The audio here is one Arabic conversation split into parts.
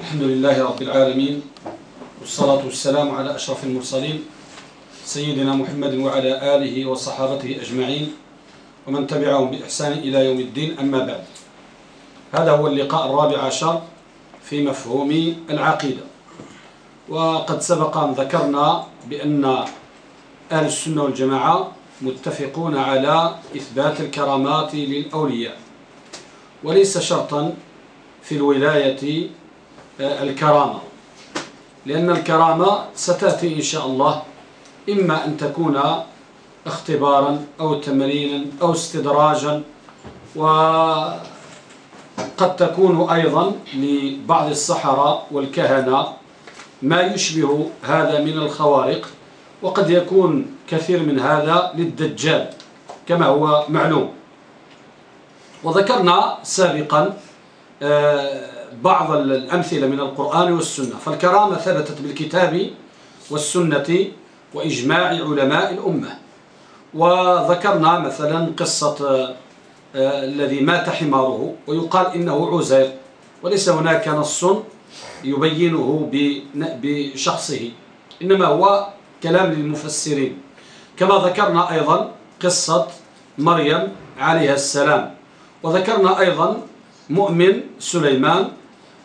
الحمد لله رب العالمين والصلاة والسلام على أشرف المرسلين سيدنا محمد وعلى آله وصحابته أجمعين ومن تبعهم بإحسان إلى يوم الدين أما بعد. هذا هو اللقاء الرابع عشر في مفهوم العقيدة. وقد سبق أن ذكرنا بأن أهل السنة والجماعة متفقون على إثبات الكرامات للأولياء وليس شرطا في الولاية الكرامة. لأن الكرامة ستأتي إن شاء الله إما أن تكون اختبارا أو تمرينا أو استدراجا وقد تكون أيضا لبعض السحرة والكهنة ما يشبه هذا من الخوارق وقد يكون كثير من هذا للدجال كما هو معلوم. وذكرنا سابقا آه، بعض الأمثلة من القرآن والسنة. فالكرامة ثبتت بالكتاب والسنة وإجماع علماء الأمة. وذكرنا مثلا قصة آه، الذي مات حماره ويقال إنه عزير وليس هناك نص يبينه بشخصه إنما هو كلام للمفسرين. كما ذكرنا أيضا قصة مريم عليها السلام وذكرنا أيضا مؤمن سليمان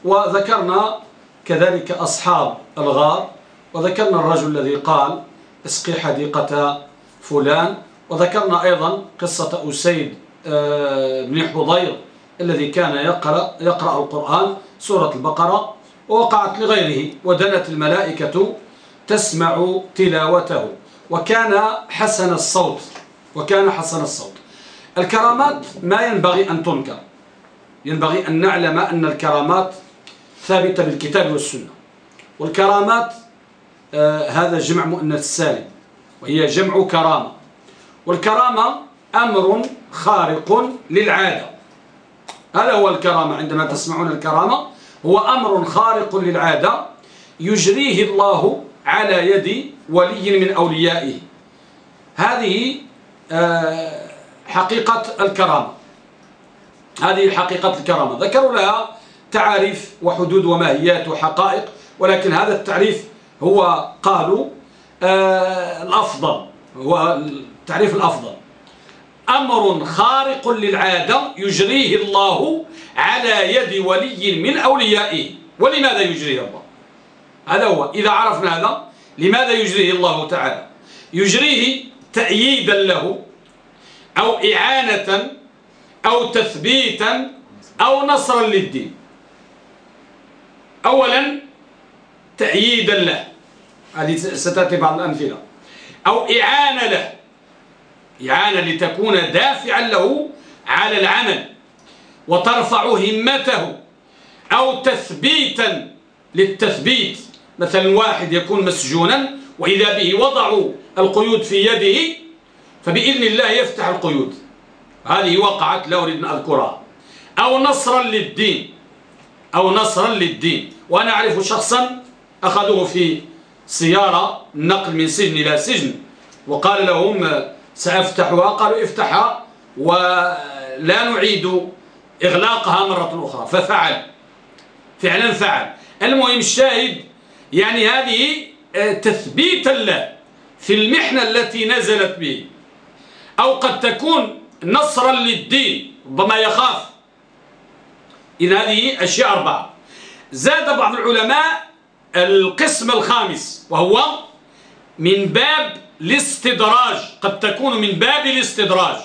وذكرنا كذلك أصحاب الغار وذكرنا الرجل الذي قال اسقي حديقة فلان. وذكرنا أيضا قصة أسيد آه، بن حضير الذي كان يقرأ, يقرأ القرآن سورة البقرة ووقعت لغيره ودنت الملائكة تسمع تلاوته. وكان حسن الصوت وكان حسن الصوت. الكرامات ما ينبغي أن تنكر. ينبغي أن نعلم أن الكرامات ثابتة بالكتاب والسنة. والكرامات آه هذا جمع مؤنث سالم وهي جمع كرامة. والكرامة أمر خارق للعادة. هذا هو الكرامة عندما تسمعون الكرامة هو أمر خارق للعادة يجريه الله على يد ولي من أوليائه. هذه آه، حقيقة الكرامة. هذه حقيقة الكرامة. ذكروا لها تعاريف وحدود وماهيات وحقائق ولكن هذا التعريف هو قالوا آه الأفضل هو التعريف الأفضل. أمر خارق للعادة يجريه الله على يد ولي من أوليائه. ولماذا يجريه الله؟ هذا هو. إذا عرفنا هذا لماذا يجريه الله تعالى؟ يجريه تأييدا له أو إعانة أو تثبيتا أو نصرا للدين. أولا تأييدا له. هذه ستأتي بعض الأمثلة. أو إعانة له. إعانة لتكون دافعا له على العمل وترفع همته أو تثبيتا للتثبيت. مثلا واحد يكون مسجونا وإذا به وضعوا القيود في يده فبإذن الله يفتح القيود. هذه وقعت لا أريد أن أذكرها. أو نصرا للدين. أو نصرا للدين. وأنا أعرف شخصا أخذوه في سيارة نقل من سجن إلى سجن وقال لهم سأفتحها قالوا افتحها ولا نعيد إغلاقها مرة أخرى. ففعل فعلا فعل. المهم الشاهد يعني هذه آه، تثبيتا له في المحنة التي نزلت به أو قد تكون نصرا للدين ربما يخاف. إن هذه أشياء أربعة. زاد بعض العلماء القسم الخامس وهو من باب الاستدراج قد تكون من باب الاستدراج.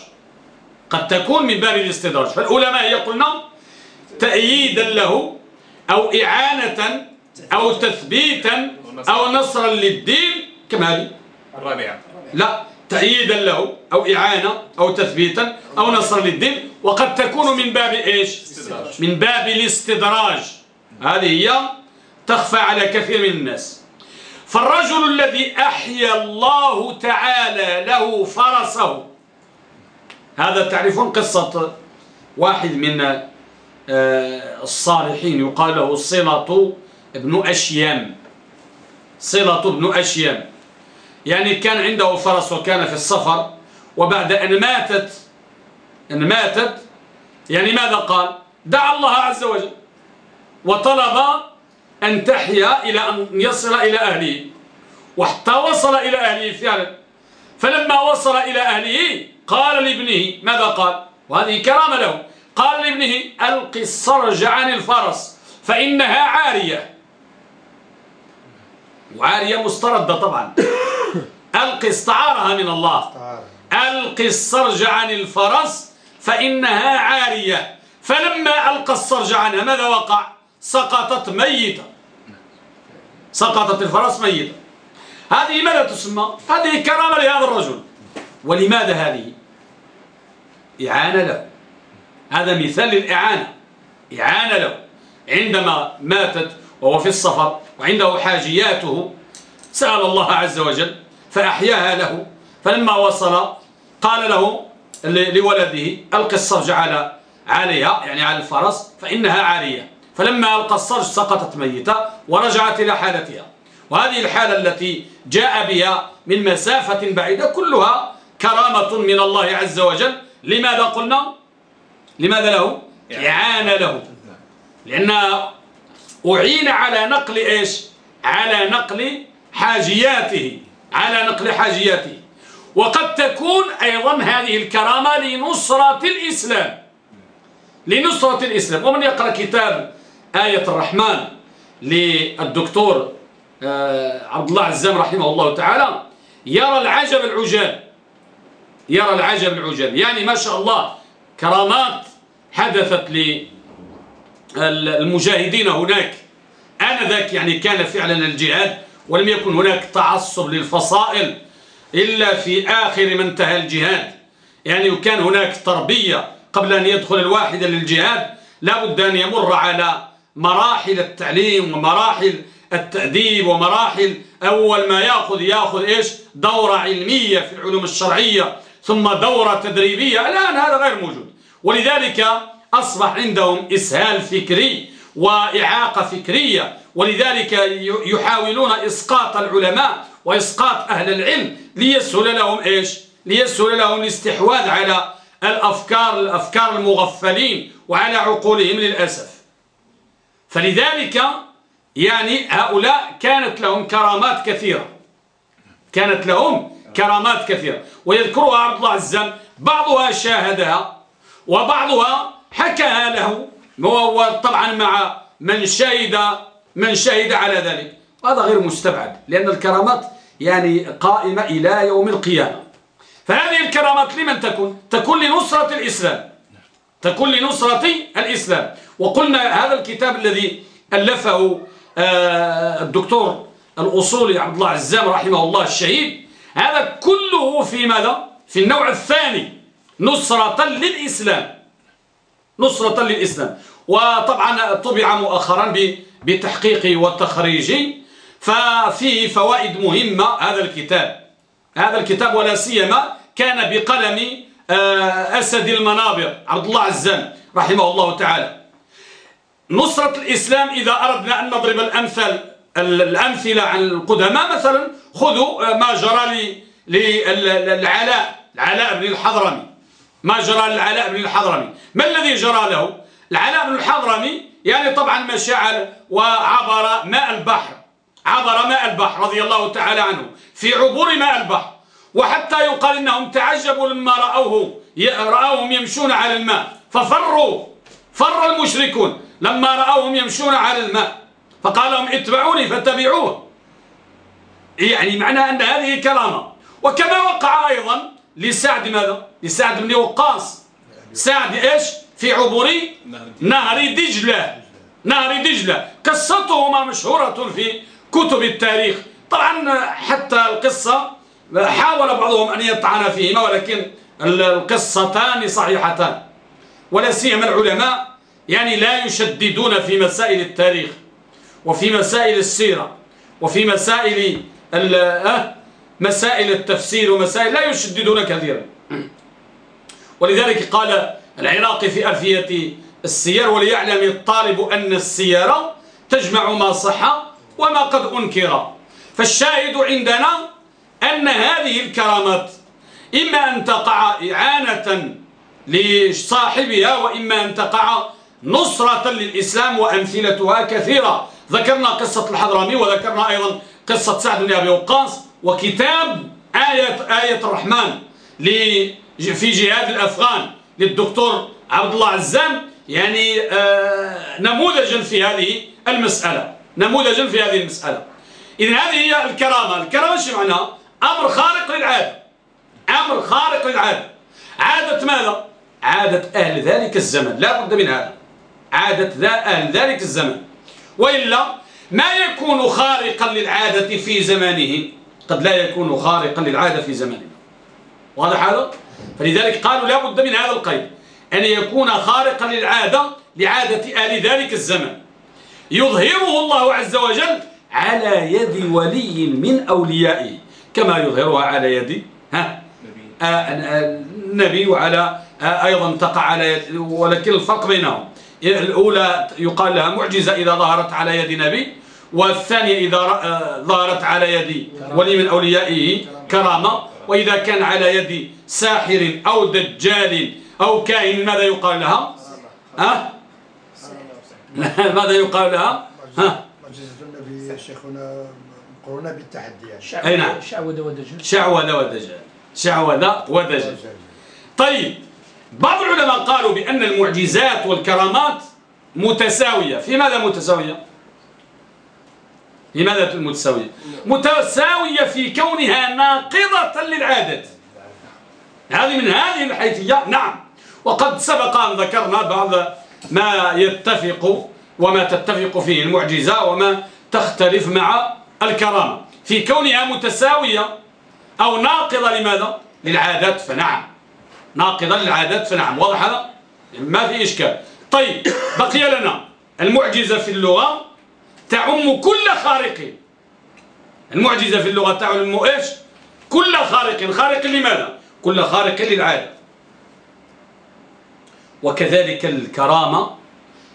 قد تكون من باب الاستدراج. فالعلماء يقولون تأييدا له أو إعانة أو تثبيتا أو نصرا للدين كم هذه. الرابعة. لا. تأييدا له أو إعانة أو تثبيتا أو نصرا للدين. وقد تكون من باب إيش؟ من باب الاستدراج. هذه هي تخفى على كثير من الناس. فالرجل الذي أحيا الله تعالى له فرسه. هذا تعرفون قصة واحد من آه، الصالحين. يقال له صلة ابن أشيام. صلة ابن أشيام. يعني كان عنده فرس وكان في السفر وبعد أن ماتت أن ماتت يعني ماذا قال؟ دعا الله عز وجل وطلب أن تحيا إلى أن يصل إلى أهله وحتى وصل إلى أهله فعلا. فلما وصل إلى أهله قال لابنه ماذا قال؟ وهذه كرامة له. قال لابنه ألق السرج عن الفرس فإنها عارية. وعارية مستردة طبعا. ألق استعارها من الله. ألق السرج عن الفرس فإنها عارية. فلما ألقى السرج عنها ماذا وقع؟ سقطت ميتة. سقطت الفرس ميتة. هذه ماذا تسمى؟ هذه كرامة لهذا الرجل. ولماذا هذه؟ إعانة له. هذا مثال للإعانة. إعانة له. عندما ماتت وهو في السفر وعنده حاجياته سأل الله عز وجل فأحياها له. فلما وصل قال له لولده ألقي الصرج على عليها يعني على الفرس فإنها عارية. فلما ألقى الصرج سقطت ميتة ورجعت إلى حالتها. وهذه الحالة التي جاء بها من مسافة بعيدة كلها كرامة من الله عز وجل. لماذا قلنا؟ لماذا له؟ إعان له. لأن أعين على نقل إيش؟ على نقل حاجياته. على نقل حاجياته وقد تكون أيضا هذه الكرامة لنصرة الإسلام. لنصرة الإسلام. ومن يقرأ كتاب آية الرحمن للدكتور آه، عبد الله عزام رحمه الله تعالى يرى العجب العجاب. يرى العجب العجاب. يعني ما شاء الله كرامات حدثت للمجاهدين هناك. آنذاك يعني كان فعلا الجهاد ولم يكن هناك تعصب للفصائل إلا في آخر ما انتهى الجهاد. يعني وكان هناك تربية قبل أن يدخل الواحد للجهاد لا بد أن يمر على مراحل التعليم ومراحل التأديب ومراحل أول ما يأخذ يأخذ إيش؟ دورة علمية في العلوم الشرعية ثم دورة تدريبية. الآن هذا غير موجود. ولذلك أصبح عندهم إسهال فكري وإعاقة فكرية. ولذلك يحاولون إسقاط العلماء وإسقاط أهل العلم ليسهل لهم إيش؟ ليسهل لهم الاستحواذ على الأفكار الأفكار المغفلين وعلى عقولهم للأسف. فلذلك يعني هؤلاء كانت لهم كرامات كثيرة. كانت لهم كرامات كثيرة. ويذكرها عبد الله الزم بعضها شاهدها وبعضها حكاها له. طبعا مع من شهد من شهد على ذلك. هذا غير مستبعد لأن الكرامات يعني قائمة إلى يوم القيامة. فهذه الكرامات لمن تكون؟ تكون لنصرة الإسلام. تكون لنصرة الإسلام. وقلنا هذا الكتاب الذي ألفه آه، الدكتور الأصولي عبد الله عزام رحمه الله الشهيد هذا كله في ماذا؟ في النوع الثاني نصرة للإسلام. نصرة للإسلام. وطبعا طبع مؤخرا بتحقيقي وتخريجي ففيه فوائد مهمة. هذا الكتاب هذا الكتاب ولا سيما كان بقلم آه، أسد المنابر عبد الله عزام رحمه الله تعالى. نصرة الإسلام إذا أردنا أن نضرب الأمثال الأمثلة عن القدماء. مثلا خذوا آه، ما جرى للعلاء العلاء بن الحضرمي. ما جرى للعلاء بن الحضرمي. ما الذي جرى له؟ العلاء بن الحضرمي يعني طبعا مشى وعبر ماء البحر عبر ماء البحر رضي الله تعالى عنه في عبور ماء البحر وحتى يقال إنهم تعجبوا لما رأوه رأوهم يمشون على الماء ففروا فر المشركون لما رأوهم يمشون على الماء فقال لهم اتبعوني فاتبعوه. يعني معنى أن هذه كرامة وكما وقع أيضا لسعد ماذا؟ لسعد بن وقاص. سعد إيش؟ في عبور نهر دجلة. نهر دجلة. قصتهما مشهورة في كتب التاريخ. طبعا حتى القصة حاول بعضهم أن يطعن فيهما ولكن القصتان صحيحتان. ولا سيما العلماء يعني لا يشددون في مسائل التاريخ وفي مسائل السيرة وفي مسائل أه، مسائل التفسير ومسائل لا يشددون كثيرا. ولذلك قال العراقي في ألفية السير وليعلم الطالب أن السيارة تجمع ما صح وما قد أنكر. فالشاهد عندنا أن هذه الكرامات إما أن تقع إعانة لصاحبها وإما أن تقع نصرة للإسلام وأمثلتها كثيرة. ذكرنا قصة الحضرمي وذكرنا أيضا قصة سعد بن أبي وقاص وكتاب آية, آية الرحمن في جهاد الأفغان. للدكتور عبد الله عزام يعني آه نموذجا في هذه المسألة. نموذجا في هذه المسألة. إذن هذه هي الكرامة. الكرامة شو معناها؟ أمر خارق للعادة. أمر خارق للعادة. عادة ماذا؟ عادة أهل ذلك الزمن. لا بد من هذا. عادة ذا أهل ذلك الزمن. وإلا ما يكون خارقا للعادة في زمانه. قد لا يكون خارقا للعادة في زمانه. واضح هذا؟ فلذلك قالوا لا بد من هذا القيد. أن يكون خارقا للعادة لعادة آل ذلك الزمن. يظهره الله عز وجل على يد ولي من أوليائه. كما يظهرها على يد ها؟ النبي وعلى أيضا تقع على يد ولكن الفرق بينهم. الأولى يقال لها معجزة إذا ظهرت على يد نبي والثانية إذا ظهرت على يد ولي من أوليائه كرامة. وإذا كان على يد ساحر أو دجال أو كائن ماذا يقال لها؟ ها؟ ماذا يقال لها؟ ها؟ معجزة النبي شيخنا مقرونة بالتحدي يعني أي نعم. شعوذة ودجال. شعوذة ودجال. شعوذة ودجال. طيب بعض العلماء قالوا بأن المعجزات والكرامات متساوية. في ماذا متساوية؟ لماذا متساوية متساوية في كونها ناقضة للعادة. هذه من هذه الحيثية نعم. وقد سبق أن ذكرنا بعض ما يتفق وما تتفق فيه المعجزة وما تختلف مع الكرامة. في كونها متساوية أو ناقضة لماذا؟ للعادات فنعم. ناقضة للعادات فنعم. واضح هذا؟ ما في إشكال. طيب بقي لنا المعجزة في اللغة. تعم كل خارق. المعجزة في اللغة تعم إيش؟ كل خارق. خارق لماذا؟ كل خارق للعادة. وكذلك الكرامة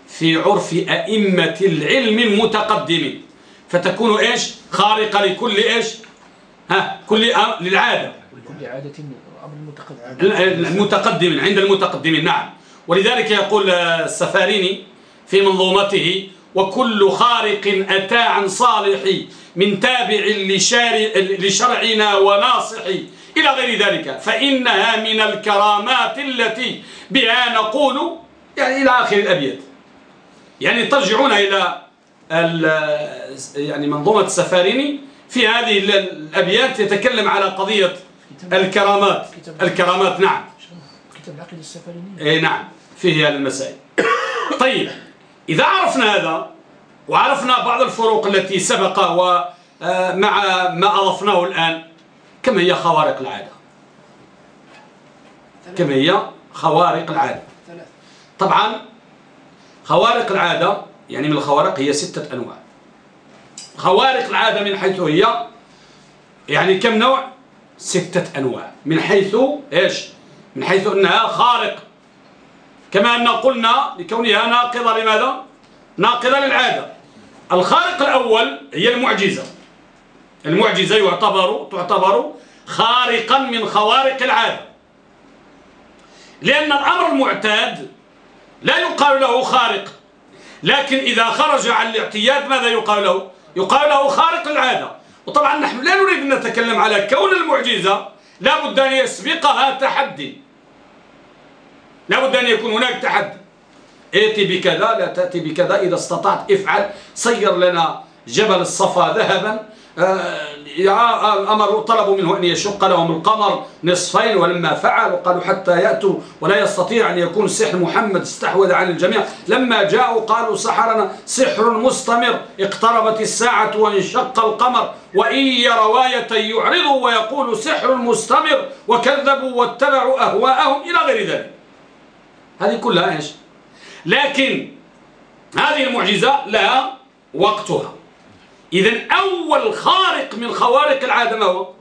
في عرف أئمة العلم المتقدمين فتكون إيش؟ خارقة لكل إيش؟ ها؟ كل للعادة. لكل عادة المتقدمين عند المتقدمين نعم. ولذلك يقول السفاريني في منظومته وكل خارق أتى عن صالح من تابع لشرعنا وناصح. إلى غير ذلك فإنها من الكرامات التي بها نقول يعني إلى آخر الأبيات. يعني ترجعون إلى يعني منظومة السفاريني في هذه الأبيات يتكلم على قضية الكرامات. الكرامات نعم. كتاب العقيدة السفاريني اي نعم. فيه هذه المسائل. طيب. إذا عرفنا هذا وعرفنا بعض الفروق التي سبق ومع آه، ما أضفناه الآن كم هي خوارق العادة؟ كم هي خوارق العادة؟ طبعا خوارق العادة يعني من الخوارق هي ستة أنواع. خوارق العادة من حيث هي يعني كم نوع؟ ستة أنواع. من حيث إيش؟ من حيث أنها خارق. كما أن قلنا لكونها ناقضة لماذا؟ ناقضة للعادة. الخارق الأول هي المعجزة. المعجزة يعتبر تعتبر خارقا من خوارق العادة. لأن الأمر المعتاد لا يقال له خارق لكن إذا خرج عن الاعتياد ماذا يقال له؟ يقال له خارق العادة. وطبعا نحن لا نريد أن نتكلم على كون المعجزة لا بد أن يسبقها تحدي. لا بد أن يكون هناك تحدي. ائتي بكذا لا تأتي بكذا. إذا استطعت افعل. صير لنا جبل الصفا ذهبا. آه، الأمر طلبوا منه أن يشق لهم القمر نصفين ولما فعلوا قالوا حتى يأتوا ولا يستطيع أن يكون سحر محمد استحوذ على الجميع. لما جاءوا قالوا سحرنا سحر مستمر. اقتربت الساعة وانشق القمر. وإن يروا آية يعرضوا ويقولوا سحر مستمر. وكذبوا واتبعوا أهواءهم إلى غير ذلك. هذه كلها إيش؟ لكن هذه المعجزة لها وقتها. إذا أول خارق من خوارق العادة ما هو؟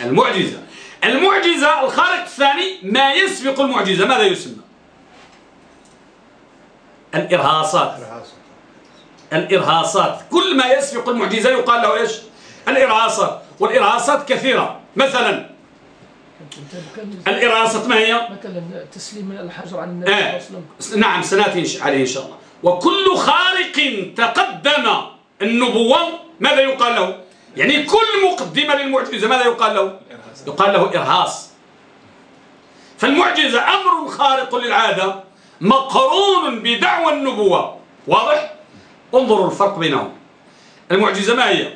المعجزة. المعجزة. الخارق الثاني ما يسبق المعجزة. ماذا يسمى؟ الإرهاصات. الإرهاصات. كل ما يسبق المعجزة يقال له إيش؟ الإرهاصات. والإرهاصات كثيرة. مثلا الإرهاصات ما هي؟ مثلا تسليم الحجر عن النبي آه. نعم سنأتي عليه إن شاء الله. وكل خارق تقدم النبوة ماذا يقال له؟ يعني كل مقدمة للمعجزة ماذا يقال له؟ يقال له إرهاص. فالمعجزة أمر خارق للعادة مقرون بدعوى النبوة. واضح؟ انظروا الفرق بينهم. المعجزة ما هي؟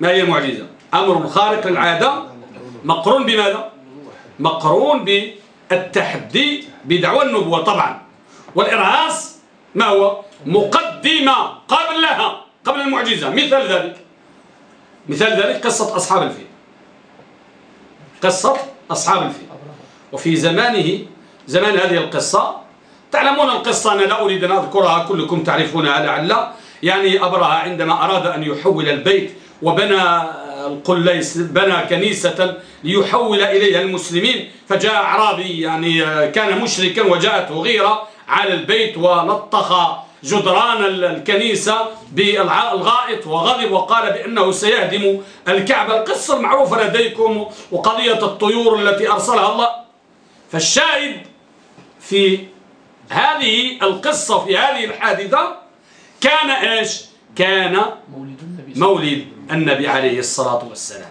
ما هي المعجزة أمر خارق للعادة مقرون بماذا؟ مقرون بالتحدي بدعوى النبوة طبعا. والإرهاص ما هو؟ مقدمة قبلها قبل المعجزة. مثال ذلك. مثال ذلك قصة أصحاب الفيل. قصة أصحاب الفيل. وفي زمانه زمان هذه القصة تعلمون القصة. أنا لا أريد أن أذكرها كلكم تعرفونها لعل. يعني أبرهة عندما أراد أن يحول البيت وبنى القليس بنى كنيسة ليحول إليها المسلمين. فجاء أعرابي يعني كان مشركا وجاءته غيرة على البيت ونطخ جدران الكنيسة بالغائط وغضب وقال بأنه سيهدم الكعبة القصة المعروفة لديكم وقضية الطيور التي أرسلها الله. فالشاهد في هذه القصة في هذه الحادثة كان إيش؟ كان مولد النبي مولد النبي عليه الصلاة والسلام.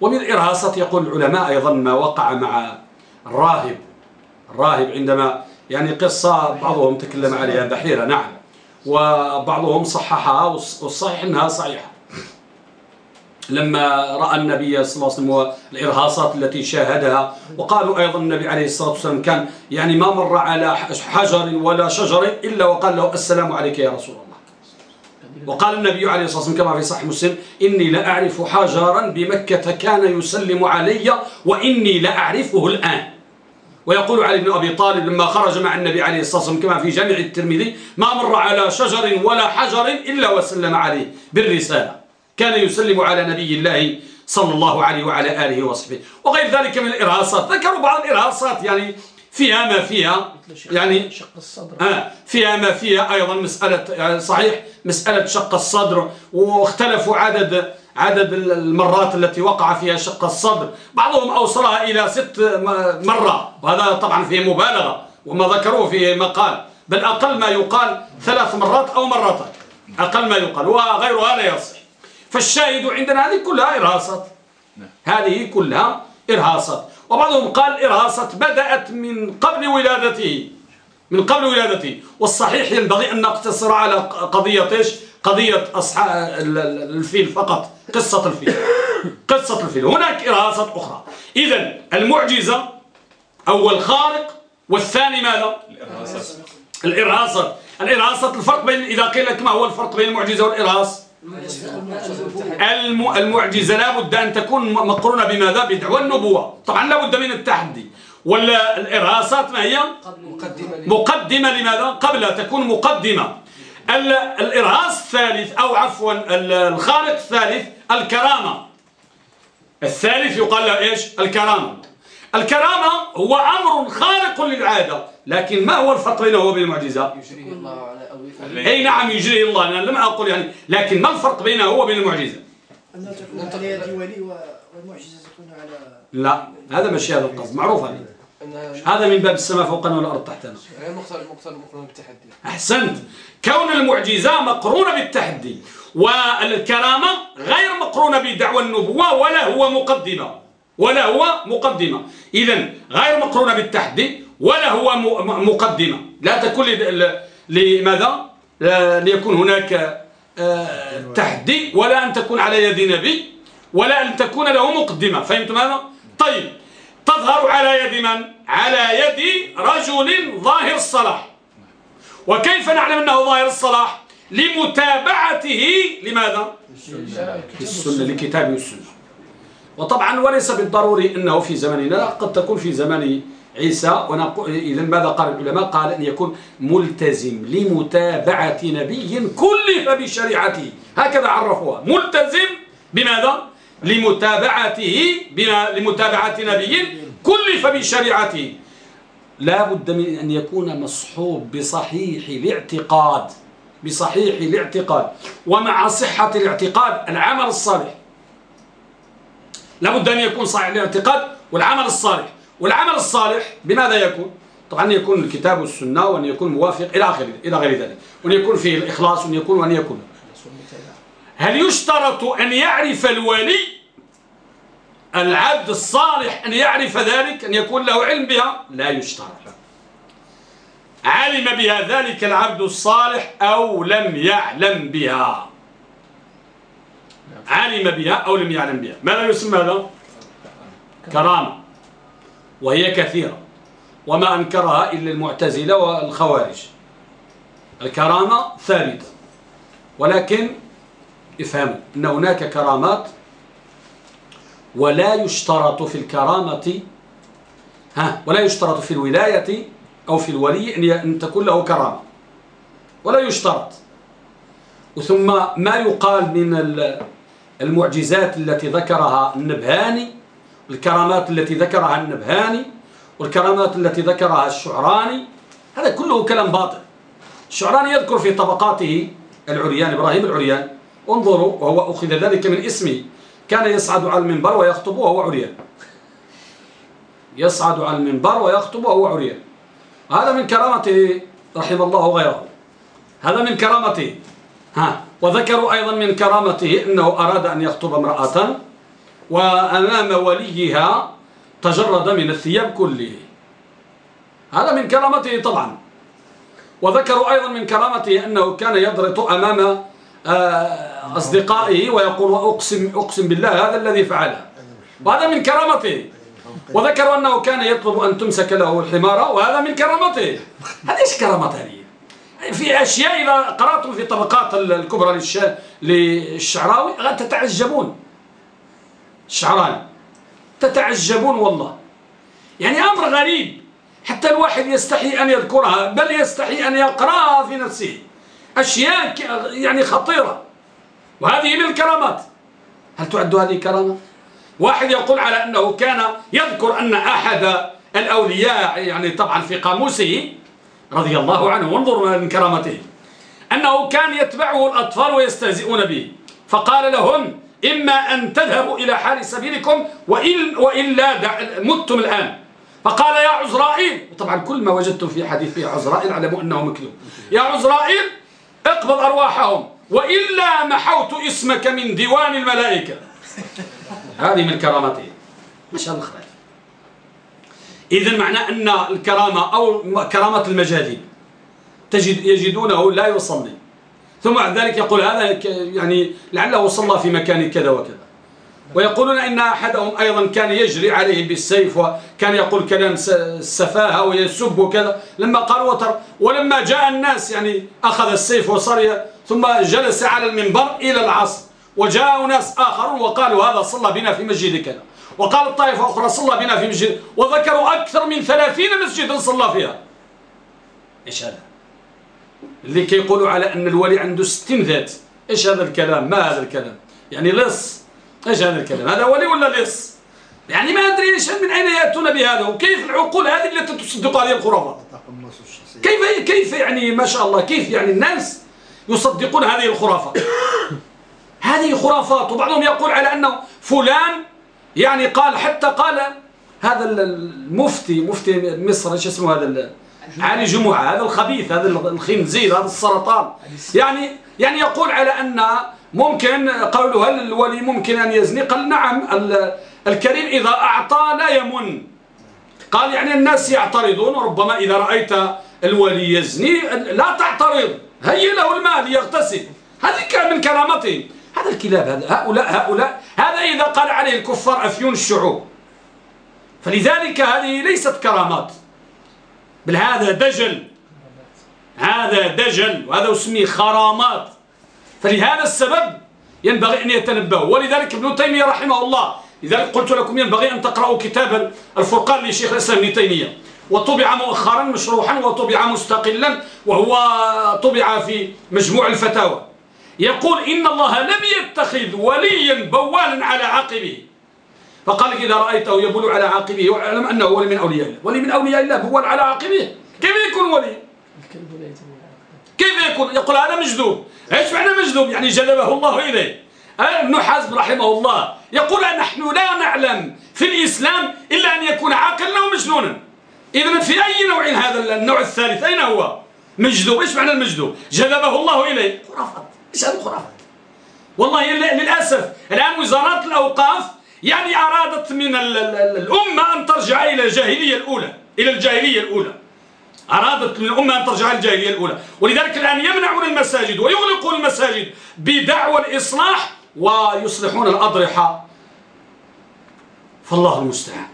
ومن الإرهاصة يقول العلماء أيضا ما وقع مع الراهب الراهب عندما يعني قصة بعضهم تكلم عليها بحيرة نعم. وبعضهم صححها والصحيح أنها صحيحة. لما رأى النبي صلى الله عليه وسلم والإرهاصات التي شاهدها وقالوا أيضا النبي عليه الصلاة والسلام كان يعني ما مر على حجر ولا شجر إلا وقال له السلام عليك يا رسول الله. وقال النبي عليه الصلاة والسلام كما في صحيح مسلم إني لأعرف حجرا بمكة كان يسلم علي وإني لأعرفه الآن. ويقول علي بن أبي طالب لما خرج مع النبي عليه الصلاة والسلام كما في جامع الترمذي ما مر على شجر ولا حجر إلا وسلم عليه بالرسالة. كان يسلم على نبي الله صلى الله عليه وعلى آله وصحبه. وغير ذلك من الإرهاصات. ذكروا بعض الإرهاصات يعني فيها ما فيها. يعني شق الصدر. آه فيها ما فيها. أيضا مسألة يعني صحيح مسألة شق الصدر. واختلفوا عدد عدد المرات التي وقع فيها شق الصدر. بعضهم أوصلها إلى ست مرة. وهذا طبعا فيه مبالغة وما ذكروه في مقال. بل أقل ما يقال ثلاث مرات أو مرتين. أقل ما يقال وغيرها لا يصح. فالشاهد عندنا هذه كلها إرهاصات. هذه كلها إرهاصات. وبعضهم قال إرهاصات بدأت من قبل ولادته من قبل ولادته. والصحيح ينبغي أن نقتصر على قضية إيش؟ قضية أصحاب الفيل فقط قصة الفيل. قصة الفيل. هناك إرهاصات أخرى. إذا المعجزة أول الخارق والثاني ماذا؟ الإرهاصات الإرهاصات الفرق بين إذا قيل لك ما هو الفرق بين المعجزة والإرهاص؟ المعجزة لا بد أن تكون مقرونة بماذا؟ بدعوى النبوة. طبعا لا بد من التحدي. ولا الإرهاصات ما هي؟ مقدمة لماذا؟ قبل تكون مقدمة. الإرهاص الثالث أو عفوا الخارق الثالث الكرامة. الثالث يقال له إيش؟ الكرامة. الكرامة هو أمر خارق للعادة لكن ما هو الفرق بينه وبين المعجزة يجري الله أي نعم يجري الله. أنا لم أقول يعني لكن ما الفرق بينه وبين المعجزة؟ أنها تكون على يد ولي والمعجزة تكون على لا هذا ماشي هذا القصد. معروف هذا. هذا من باب السماء فوقنا والأرض تحتنا. مقترن بالتحدي. أحسنت. كون المعجزة مقرونة بالتحدي والكرامة غير مقرونة بدعوى النبوة ولا هو مقدمة. ولا هو مقدمة. إذا غير مقرونة بالتحدي ولا هو مقدمة. لا تكون لماذا؟ لا- ليكون هناك آه، تحدي ولا أن تكون على يد نبي ولا أن تكون له مقدمة. فهمتم هذا؟ طيب. تظهر على يد من؟ على يد رجل ظاهر الصلاح. وكيف نعلم أنه ظاهر الصلاح؟ لمتابعته لماذا؟ للسنة لكتاب السنة. وطبعا وليس بالضروري أنه في زمننا قد تكون في زمن عيسى إذا ماذا قال العلماء؟ قال أن يكون ملتزم لمتابعة نبي كلف بشريعته. هكذا عرفوها. ملتزم بماذا؟ لمتابعته بما لمتابعة نبي كلف بشريعته. لا بد من أن يكون مصحوب بصحيح الاعتقاد بصحيح الاعتقاد. ومع صحة الاعتقاد العمل الصالح. لا بد أن يكون صحيح الاعتقاد والعمل الصالح. والعمل الصالح بماذا يكون؟ طبعا يكون الكتاب والسنة وأن يكون موافق إلى آخره إلى غير ذلك. وأن يكون فيه الإخلاص وأن يكون وأن يكون. هل يشترط أن يعرف الولي العبد الصالح أن يعرف ذلك؟ أن يكون له علم بها؟ لا يشترط. علم بها ذلك العبد الصالح أو لم يعلم بها؟ علم بها أو لم يعلم بها. ماذا يسمى هذا؟ كرامة. وهي كثيرة. وما أنكرها إلا المعتزلة والخوارج. الكرامة ثابتة. ولكن افهموا أن هناك كرامات ولا يشترط في الكرامة ها ولا يشترط في الولاية أو في الولي أن تكون له كرامة. ولا يشترط. وثم ما يقال من المعجزات التي ذكرها النبهاني الكرامات التي ذكرها النبهاني والكرامات التي ذكرها الشعراني هذا كله كلام باطل. الشعراني يذكر في طبقاته العريان إبراهيم العريان. انظروا وهو أخذ ذلك من اسمه. كان يصعد على المنبر ويخطب وهو عريان. يصعد على المنبر ويخطب وهو عريان. هذا من كرامته رحم الله غيره. هذا من كرامته. ها وذكروا أيضا من كرامته أنه أراد أن يخطب امرأة وأمام وليها تجرد من الثياب كله. هذا من كرامته طبعا. وذكروا أيضا من كرامته أنه كان يضرط أمام آه، أصدقائه ويقول أقسم, أقسم بالله هذا الذي فعله. وهذا من كرامته. وذكروا أنه كان يطلب أن تمسك له الحمارة وهذا من كرامته. هذه إيش كرامة هذه؟ في أشياء إذا قرأتم في طبقات الكبرى للشعراوي تتعجبون. الشعراني تتعجبون والله. يعني أمر غريب. حتى الواحد يستحي أن يذكرها بل يستحي أن يقرأها في نفسه. أشياء يعني خطيرة. وهذه من الكرامات هل تعد هذه كرامة؟ واحد يقول على أنه كان يذكر أن أحد الأولياء يعني طبعا في قاموسه رضي الله عنه وانظروا من كرامته أنه كان يتبعه الأطفال ويستهزئون به. فقال لهم إما أن تذهبوا إلى حال سبيلكم وإلا متم الآن. فقال يا عزرائيل طبعا كل ما وجدتم في حديث عزرائيل اعلموا أنه مكذوب. يا عزرائيل اقبض أرواحهم وإلا محوت اسمك من ديوان الملائكة. هذه من كرامته. مش هذا الخير إذا معنى أن الكرامة أو كرامة المجاذيب تجد يجدونه لا يصلي. ثم بعد ذلك يقول هذا يعني لعله صلى في مكان كذا وكذا. ويقولون إن أحدهم أيضا كان يجري عليه بالسيف وكان يقول كلام السفاهة ويسب وكذا. لما قال وتر ولما جاء الناس يعني أخذ السيف وصري ثم جلس على المنبر إلى العصر. وجاء ناس آخرون وقالوا هذا صلى بنا في مسجد كذا. وقال الطائفة أخرى صلى بنا في مسجد. وذكروا أكثر من ثلاثين مسجدا صلى فيها. إيش هذا؟ اللي كيقولوا على أن الولي عنده ستين ذات. إيش هذا الكلام؟ ما هذا الكلام؟ يعني لص. إيش هذا الكلام؟ هذا ولي ولا لص؟ يعني ما أدري إيش من أين يأتون بهذا وكيف العقول هذه التي تصدق هذه الخرافات كيف كيف يعني ما شاء الله كيف يعني الناس يصدقون هذه الخرافات هذه خرافات وبعضهم يقول على أنه فلان يعني قال حتى قال هذا المفتي مفتي مصر إيش اسمه هذا علي جمعة هذا الخبيث هذا الخنزير هذا السرطان. يعني يعني يقول على أن ممكن قالوا هل الولي ممكن أن يزني قال نعم الكريم إذا أعطى لا يمن. قال يعني الناس يعترضون وربما إذا رأيت الولي يزني لا تعترض. هيا له المال يغتسل. هذه من كرامته هذا الكلاب هذا هؤلاء هؤلاء هذا إذا قال عليه الكفار أفيون الشعوب. فلذلك هذه ليست كرامات. بل هذا دجل. هذا دجل وهذا اسمه خرامات. فلهذا السبب ينبغي أن يتنبهوا. ولذلك ابن تيمية رحمه الله لذلك قلت لكم ينبغي أن تقرأوا كتابا الفرقان لشيخ الإسلام ابن تيمية. وطبع مؤخرا مشروحا وطبع مستقلا وهو طبع في مجموع الفتاوى. يقول إن الله لم يتخذ وليا بوالا على عقبه. فقال إذا رأيته يبول على عقبه واعلم أنه ولي من أولياء الله. ولي من أولياء الله بول على عقبه كيف يكون ولي؟ كيف يكون؟ يقول هذا مجذوب. إيش معنى مجذوب؟ يعني جذبه الله إليه. ابن حزم رحمه الله يقول نحن لا نعلم في الإسلام إلا أن يكون عاقلا ومجنونا إذا في أي نوع هذا النوع الثالث؟ أين هو؟ مجذوب. إيش معنى المجذوب؟ جذبه الله إليه. خرافات. إيش هذه الخرافات والله للأسف الآن وزارات الأوقاف يعني أرادت من الأمة أن ترجع إلى الجاهلية الأولى إلى الجاهلية الأولى. أرادت من الأمة أن ترجع الجاهلية الأولى. ولذلك الآن يمنعون المساجد ويغلقون المساجد بدعوى الإصلاح ويصلحون الأضرحة. فالله المستعان.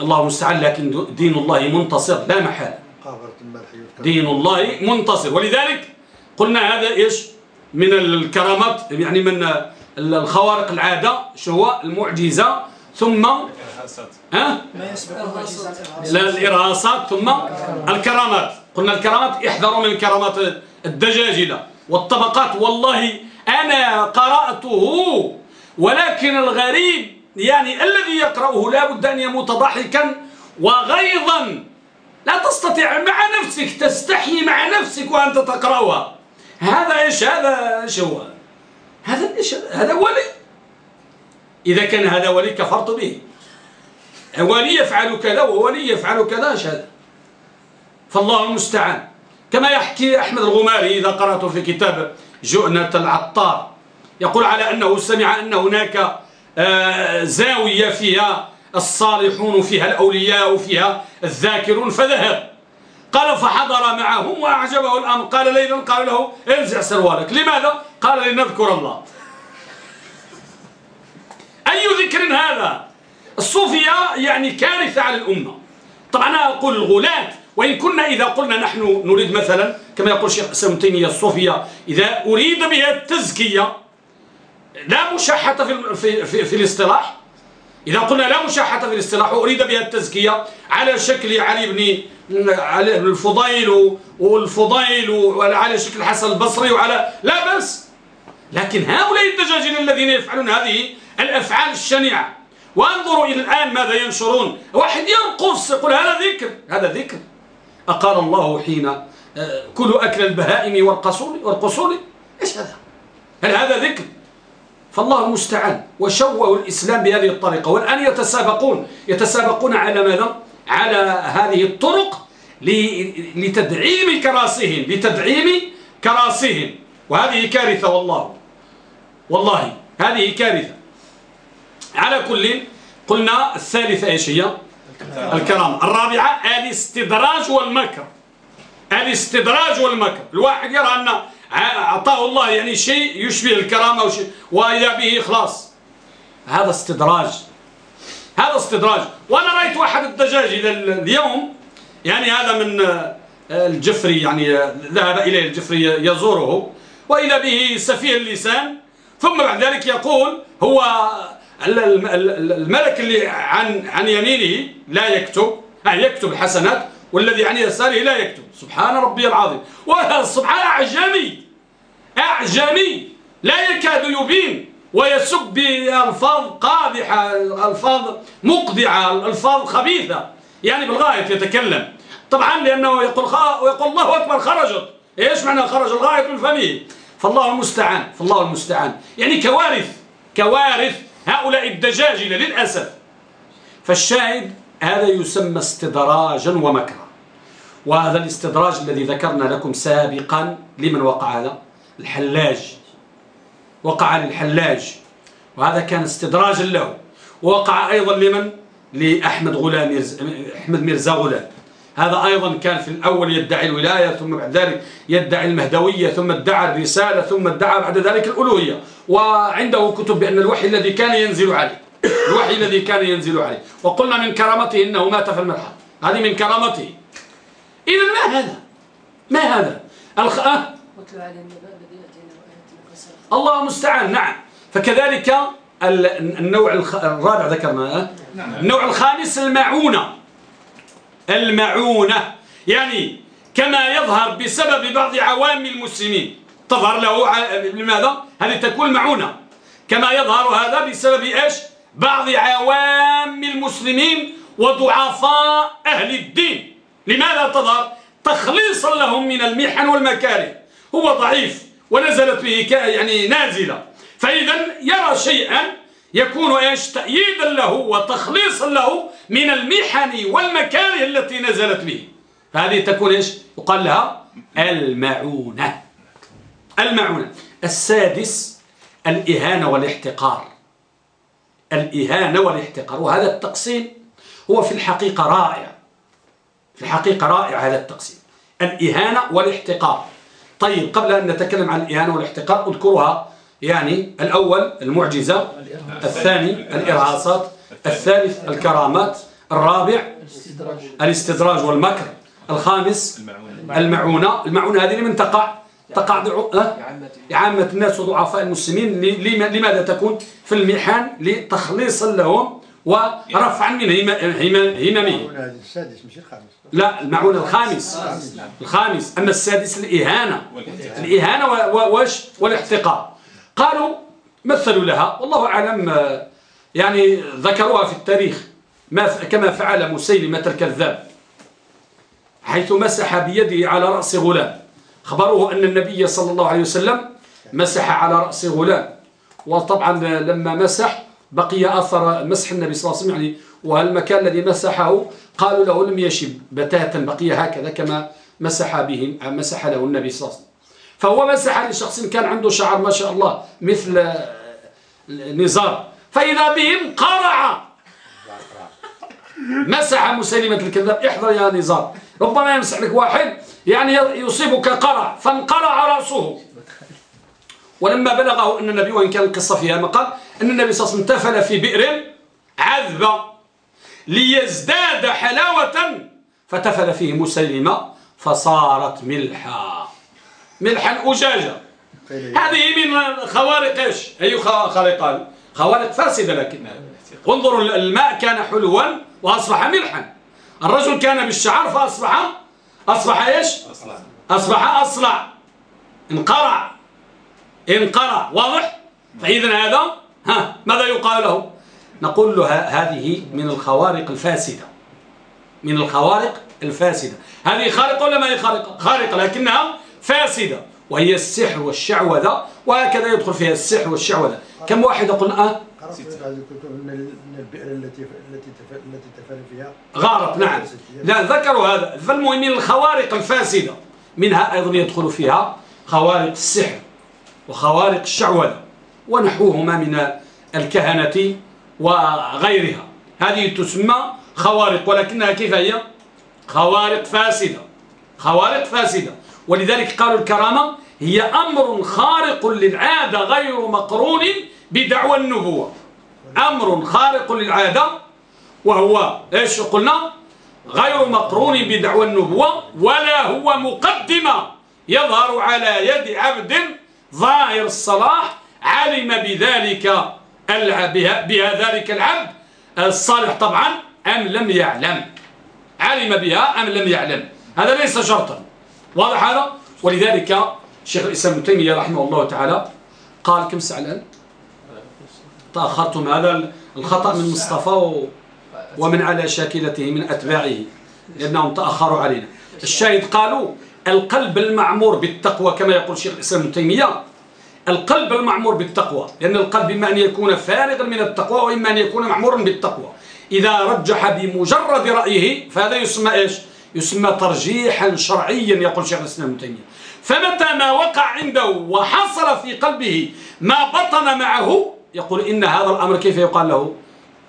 الله المستعان لكن دين الله منتصر لا محالة. دين الله منتصر. ولذلك قلنا هذا إيش؟ من الكرامات يعني من الخوارق العادة شو هو؟ المعجزة. ثم ها؟ لا الإرهاصات. ثم الكرامات. قلنا الكرامات احذروا من الكرامات الدجاجلة والطبقات. والله أنا قرأته ولكن الغريب يعني الذي يقرأه لا بد أن يموت ضحكا وغيظا. لا تستطيع مع نفسك تستحي مع نفسك وأنت تقرأها. هذا إيش؟ هذا إيش هو؟ هذا هذا ولي. إذا كان هذا ولي كفرت به. ولي يفعل كذا وولي يفعل كذا هذا فالله المستعان. كما يحكي أحمد الغماري إذا قرأته في كتاب جؤنة العطار يقول على أنه سمع أن هناك آه، زاوية فيها الصالحون فيها الأولياء وفيها الذاكرون فذهب. قال فحضر معهم وأعجبه الأمر. قال ليلا قال له انزع سروالك. لماذا؟ قال لنذكر الله. أي ذكر هذا؟ الصوفية يعني كارثة على الأمة. طبعا أنا أقول الغلاة وإن كنا إذا قلنا نحن نريد مثلا كما يقول الشيخ اسم تيمية الصوفية إذا أريد بها التزكية لا مشاحة في, في, في, في الاصطلاح. إذا قلنا لا مشاحة في الاصطلاح وأريد بها التزكية على شكل علي بن علي بن الفضيل والفضيل وعلى شكل الحسن البصري وعلى لا بس لكن هؤلاء الدجاجين الذين يفعلون هذه الأفعال الشنيعة وانظروا إلى الآن ماذا ينشرون. واحد ينقص يقول هذا ذكر هذا ذكر. أقال الله حين آه، كلوا أكل البهائم والقصول والقصول إيش هذا؟ هل هذا ذكر؟ فالله المستعان. وشوهوا الإسلام بهذه الطريقة والآن يتسابقون يتسابقون على ماذا؟ على هذه الطرق لتدعيم كراسهم لتدعيم كراسهم وهذه كارثة والله. والله هذه كارثة. على كل قلنا الثالثة إيش هي؟ الكرامة الرابعة الاستدراج والمكر. الاستدراج والمكر. الواحد يرى أن أعطاه الله يعني شيء يشبه الكرامة وشيء وإذا به خلاص هذا استدراج. هذا استدراج. وأنا رأيت واحد الدجاج اليوم يعني هذا من الجفري يعني ذهب إليه الجفري يزوره. وإذا به سفيه اللسان. ثم بعد ذلك يقول هو الملك اللي عن عن يمينه لا يكتب. يعني يكتب الحسنات والذي عن يساره لا يكتب. سبحان ربي العظيم. سبحان أعجمي. أعجمي. لا يكاد يبين ويسب بألفاظ قادحة ألفاظ مقدعة ألفاظ خبيثة. يعني بالغاية يتكلم. طبعا لأنه يقول ويقول الله أكبر خرجت. إيش معنى خرج الغاية من فمه؟ فالله المستعان فالله المستعان. يعني كوارث كوارث هؤلاء الدجاجلة للأسف. فالشاهد هذا يسمى استدراجا ومكرا. وهذا الاستدراج الذي ذكرنا لكم سابقا لمن وقع هذا؟ الحلاج. وقع للحلاج. وهذا كان استدراجا له. ووقع أيضا لمن؟ لأحمد غلام أحمد ميرزا غلام. هذا أيضا كان في الأول يدعي الولاية ثم بعد ذلك يدعي المهدوية ثم ادعى الرسالة ثم ادعى بعد ذلك الألوهية. وعنده كتب بأن الوحي الذي كان ينزل عليه الوحي الذي كان ينزل عليه. وقلنا من كرامته إنه مات في الملحق هذه من كرامته. إذا ما هذا؟ ما هذا؟ الخ... أه؟ الله المستعان نعم. فكذلك النوع الرابع ذكرنا نعم. النوع الخامس المعونة. المعونة يعني كما يظهر بسبب بعض عوام المسلمين تظهر له لماذا؟ هذه تكون معونة كما يظهر هذا بسبب إيش؟ بعض عوام المسلمين وضعفاء أهل الدين لماذا تظهر؟ تخليصا لهم من المحن والمكاره هو ضعيف ونزلت به يعني نازلة فإذا يرى شيئا يكون إيش؟ تأييدا له وتخليصا له من المحن والمكاره التي نزلت به. هذه تكون إيش؟ يقال لها المعونة. المعونة. السادس الإهانة والاحتقار. الإهانة والاحتقار. وهذا التقسيم هو في الحقيقة رائع. في الحقيقة رائع هذا التقسيم. الإهانة والاحتقار. طيب قبل أن نتكلم عن الإهانة والاحتقار أذكرها يعني الأول المعجزة الثاني الإرهاصات الثالث الكرامات الرابع الاستدراج الاستدراج والمكر الخامس المعونة. المعونة هذه لمن تقع؟ تقع لعامة الناس وضعفاء المسلمين. لماذا تكون؟ في المحن لتخليصا لهم ورفعا من هم- هم- هممهم. هنا هذه السادس مش الخامس. لا المعونة الخامس. الخامس. أما السادس الإهانة. الإهانة و- و- وش؟ والاحتقار. قالوا مثلوا لها. والله أعلم آه، يعني ذكروها في التاريخ ما كما فعل مسيلمة الكذاب حيث مسح بيده على رأس غلام. خبروه أن النبي صلى الله عليه وسلم مسح على رأس غلام. وطبعا لما مسح بقي أثر مسح النبي صلى الله عليه وسلم يعني والمكان الذي مسحه؟ قالوا له لم يشب. بتاتا بقي هكذا كما مسح به مسح له النبي صلى الله عليه وسلم. فهو مسح لشخص كان عنده شعر ما شاء الله مثل آه، نزار. فإذا به انقرع مسح مسيلمة الكذاب. احذر يا نزار. ربما يمسح لك واحد يعني يصيبك قرع فانقرع رأسه. ولما بلغه أن النبي وإن كان القصة فيها مقال أن النبي صلى الله عليه وسلم تفل في بئر عذبة ليزداد حلاوة فتفل فيه مسيلمة فصارت ملحا. ملحا أجاجة قيل هذه من خوارق إيش؟ أي خ- خارقة خوارق فاسدة لكن. انظروا الماء كان حلوا وأصبح ملحا. الرجل كان بالشعر فأصبح أصبح إيش؟ أصبح أصلع. انقرع. انقرع. واضح؟ فإذا هذا ها ماذا يقال له؟ نقول له هذه من الخوارق الفاسدة. من الخوارق الفاسدة. هذه خارقة ولا ما هي خارقة خارقة لكنها فاسدة وهي السحر والشعوذة وهكذا يدخل فيها السحر والشعوذة. كم واحد قلنا التي التي تف- التي تفل فيها غارت نعم. لا ذكروا هذا. فالمهم الخوارق الفاسدة منها أيضا يدخل فيها خوارق السحر وخوارق الشعوذة ونحوهما من الكهنة وغيرها. هذه تسمى خوارق ولكنها كيف هي؟ خوارق فاسدة. خوارق فاسدة. ولذلك قالوا الكرامة هي أمر خارق للعادة غير مقرون بدعوى النبوة. أمر خارق للعادة وهو إيش قلنا؟ غير مقرون بدعوى النبوة ولا هو مقدمة. يظهر على يد عبد ظاهر الصلاح علم بذلك بها ذلك العبد. الصالح طبعا أم لم يعلم. علم بها أم لم يعلم. هذا ليس شرطا. واضح هذا؟ ولذلك شيخ الإسلام ابن تيمية رحمه الله تعالى قال كم ساعة الآن تأخرتم هذا الخطأ من مصطفى. ومن على شاكلته من أتباعه لأنهم تأخروا علينا. الشاهد قالوا القلب المعمور بالتقوى كما يقول شيخ الإسلام ابن تيمية القلب المعمور بالتقوى لأن القلب إما أن يكون فارغا من التقوى وإما أن يكون معمورا بالتقوى. إذا رجح بمجرد رأيه فهذا يسمى إيش؟ يسمى ترجيحا شرعيا يقول شيخ الإسلام ابن تيمية. فمتى ما وقع عنده وحصل في قلبه ما بطن معه يقول إن هذا الأمر كيف يقال له؟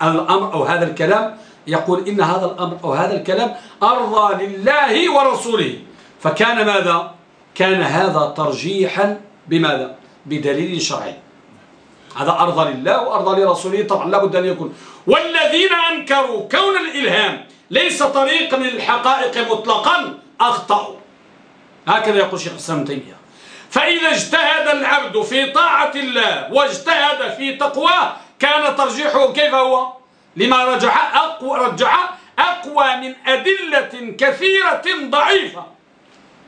الأمر أو هذا الكلام؟ يقول إن هذا الأمر أو هذا الكلام أرضى لله ورسوله. فكان ماذا؟ كان هذا ترجيحا بماذا؟ بدليل شرعي. هذا أرضى لله وأرضى لرسوله طبعا لابد أن يكون. والذين أنكروا كون الإلهام ليس طريقا للحقائق مطلقا أخطأوا هكذا يقول شيخ الإسلام تيمية. فإذا اجتهد العبد في طاعة الله واجتهد في تقواه كان ترجيحه كيف هو؟ لما رجح أقوى, رجح أقوى من أدلة كثيرة ضعيفة.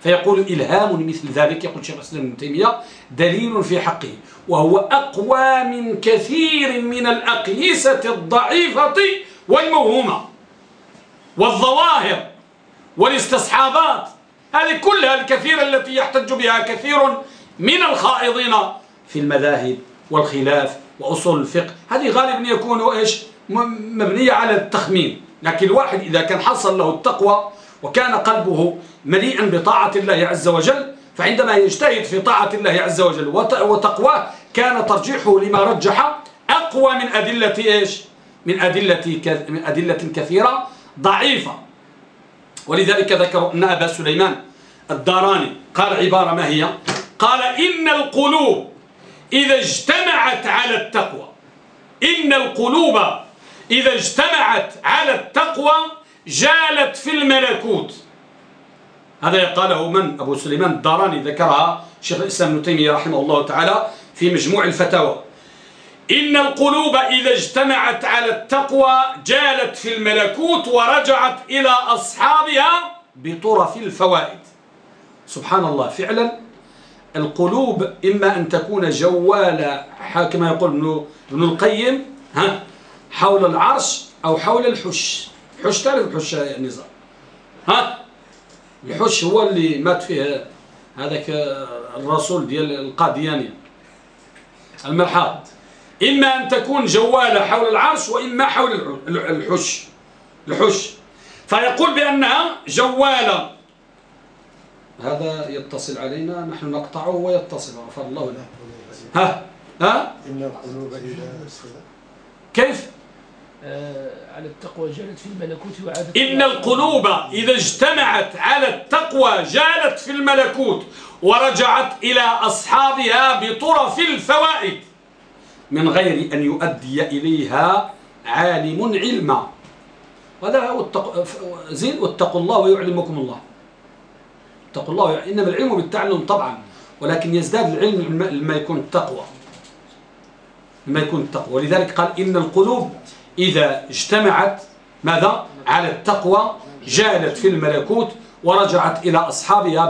فيقول إلهام مثل ذلك يقول شيخ الإسلام ابن تيمية دليل في حقه وهو أقوى من كثير من الأقيسة الضعيفة والموهومة. والظواهر والاستصحابات. هذه كلها الكثيرة التي يحتج بها كثير من الخائضين في المذاهب والخلاف وأصول الفقه. هذه غالبا يكون إيش؟ مبنية على التخمين. لكن الواحد إذا كان حصل له التقوى وكان قلبه مليئا بطاعة الله عز وجل فعندما يجتهد في طاعة الله عز وجل وتقواه كان ترجيحه لما رجح أقوى من أدلة إيش؟ من أدلة, من أدلة كثيرة. ضعيفة. ولذلك ذكروا أن أبا سليمان الداراني قال عبارة ما هي؟ قال إن القلوب إذا اجتمعت على التقوى. إن القلوب إذا اجتمعت على التقوى جالت في الملكوت. هذا قاله من؟ أبو سليمان الداراني. ذكرها شيخ الإسلام ابن تيمية رحمه الله تعالى في مجموع الفتاوى. إن القلوب إذا اجتمعت على التقوى جالت في الملكوت ورجعت إلى أصحابها بطرف الفوائد. سبحان الله فعلا القلوب إما أن تكون جوالة كما يقول ابن القيم ها حول العرش أو حول الحش. حش تعرف الحش يا نزار؟ ها؟ الحش هو اللي مات فيه هذاك الرسول ديال القادياني المرحاض. إما أن تكون جوالة حول العرش وإما حول الحش الحش فيقول بأنها جوالة هذا يتصل علينا نحن نقطعه ويتصل. غفر الله له ها ها؟ إن القلوب إذا كيف؟ آه على التقوى جالت في الملكوت وعادت إن القلوب إذا اجتمعت على التقوى جالت في الملكوت ورجعت إلى أصحابها بطرف الفوائد. من غير أن يؤدي إليها عالم علما. وهذا هو زين واتقوا الله ويعلمكم الله. اتقوا الله إنما العلم بالتعلم طبعا ولكن يزداد العلم لما يكون التقوى. لما يكون التقوى. ولذلك قال إن القلوب إذا اجتمعت ماذا؟ على التقوى جالت في الملكوت ورجعت إلى أصحابها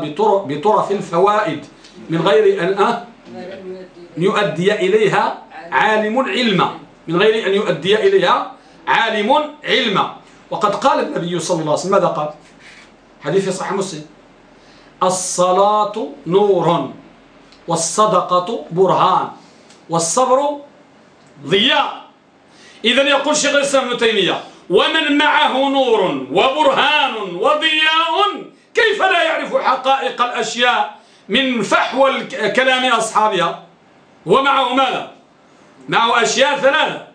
بطرف الفوائد من غير أن يؤدي إليها عالم علما من غير أن يؤدي إليها عالم علما وقد قال النبي صلى الله عليه وسلم ماذا قال؟ حديث صحيح مسلم. الصلاة نور والصدقة برهان والصبر ضياء. إذا يقول شيخ الإسلام ابن تيمية ومن معه نور وبرهان وضياء كيف لا يعرف حقائق الأشياء من فحوى كلام أصحابها؟ ومعه ماذا؟ معه أشياء ثلاثة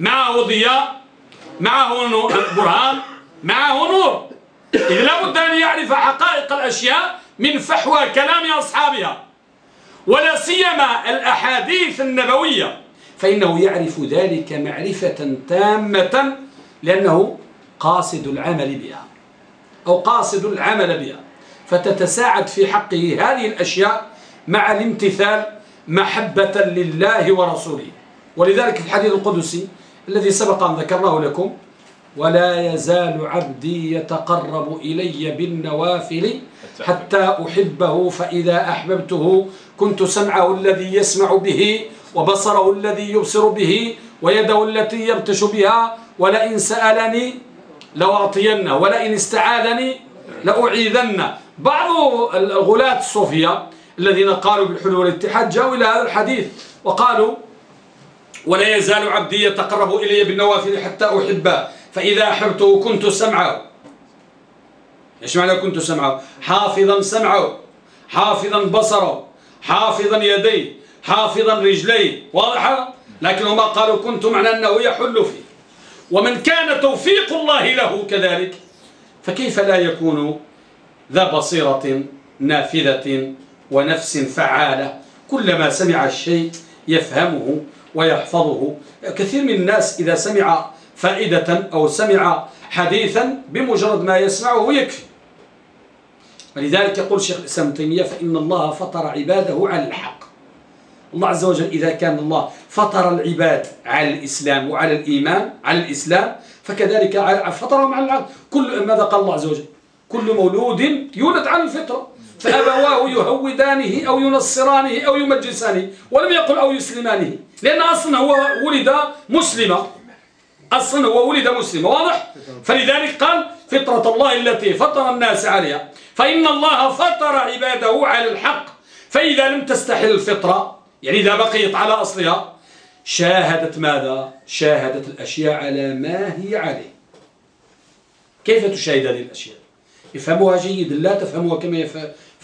معه ضياء معه برهان معه نور. إذ لابد أن يعرف حقائق الأشياء من فحوى كلام أصحابها ولا سيما الأحاديث النبوية. فإنه يعرف ذلك معرفة تامة لأنه قاصد العمل بها أو قاصد العمل بها. فتتساعد في حقه هذه الأشياء مع الامتثال محبة لله ورسوله. ولذلك الحديث القدسي الذي سبق أن ذكرناه لكم ولا يزال عبدي يتقرب إلي بالنوافل حتى أحبه فإذا أحببته كنت سمعه الذي يسمع به وبصره الذي يبصر به ويده التي يبتش بها ولئن سألني لأعطينه ولئن استعاذني لأعيذنه. بعض الغلاة الصوفية الذين قالوا بالحلول والاتحاد جاءوا إلى هذا الحديث وقالوا ولا يزال عبدي يتقرب إلي بالنوافل حتى أحبه فإذا أحبته كنت سمعه. إيش معنى كنت سمعه. حافظا سمعه حافظا بصره حافظا يديه حافظا رجليه. واضحة لكن هما قالوا كنت معنى أنه يحل فيه. ومن كان توفيق الله له كذلك فكيف لا يكون ذا بصيرة نافذة ونفس فعالة كلما سمع الشيء يفهمه ويحفظه. كثير من الناس إذا سمع فائدة أو سمع حديثا بمجرد ما يسمعه يكفي. ولذلك يقول شيخ الإسلام تيمية فإن الله فطر عباده على الحق. الله عز وجل إذا كان الله فطر العباد على الإسلام وعلى الإيمان على الإسلام فكذلك فطرهم على العقل. كل ماذا قال الله عز وجل؟ كل مولود يولد على الفطرة. فأبواه يهودانه أو ينصرانه أو يمجسانه ولم يقل أو يسلمانه. لأن أصلا هو ولد مسلما أصلا هو ولد مسلما واضح؟ فلذلك قال فطرة الله التي فطر الناس عليها. فإن الله فطر عباده على الحق. فإذا لم تستحل الفطرة يعني إذا بقيت على أصلها شاهدت ماذا؟ شاهدت الأشياء على ما هي عليه. كيف تشاهد هذه الأشياء؟ يفهمها جيدا لا تفهمها كما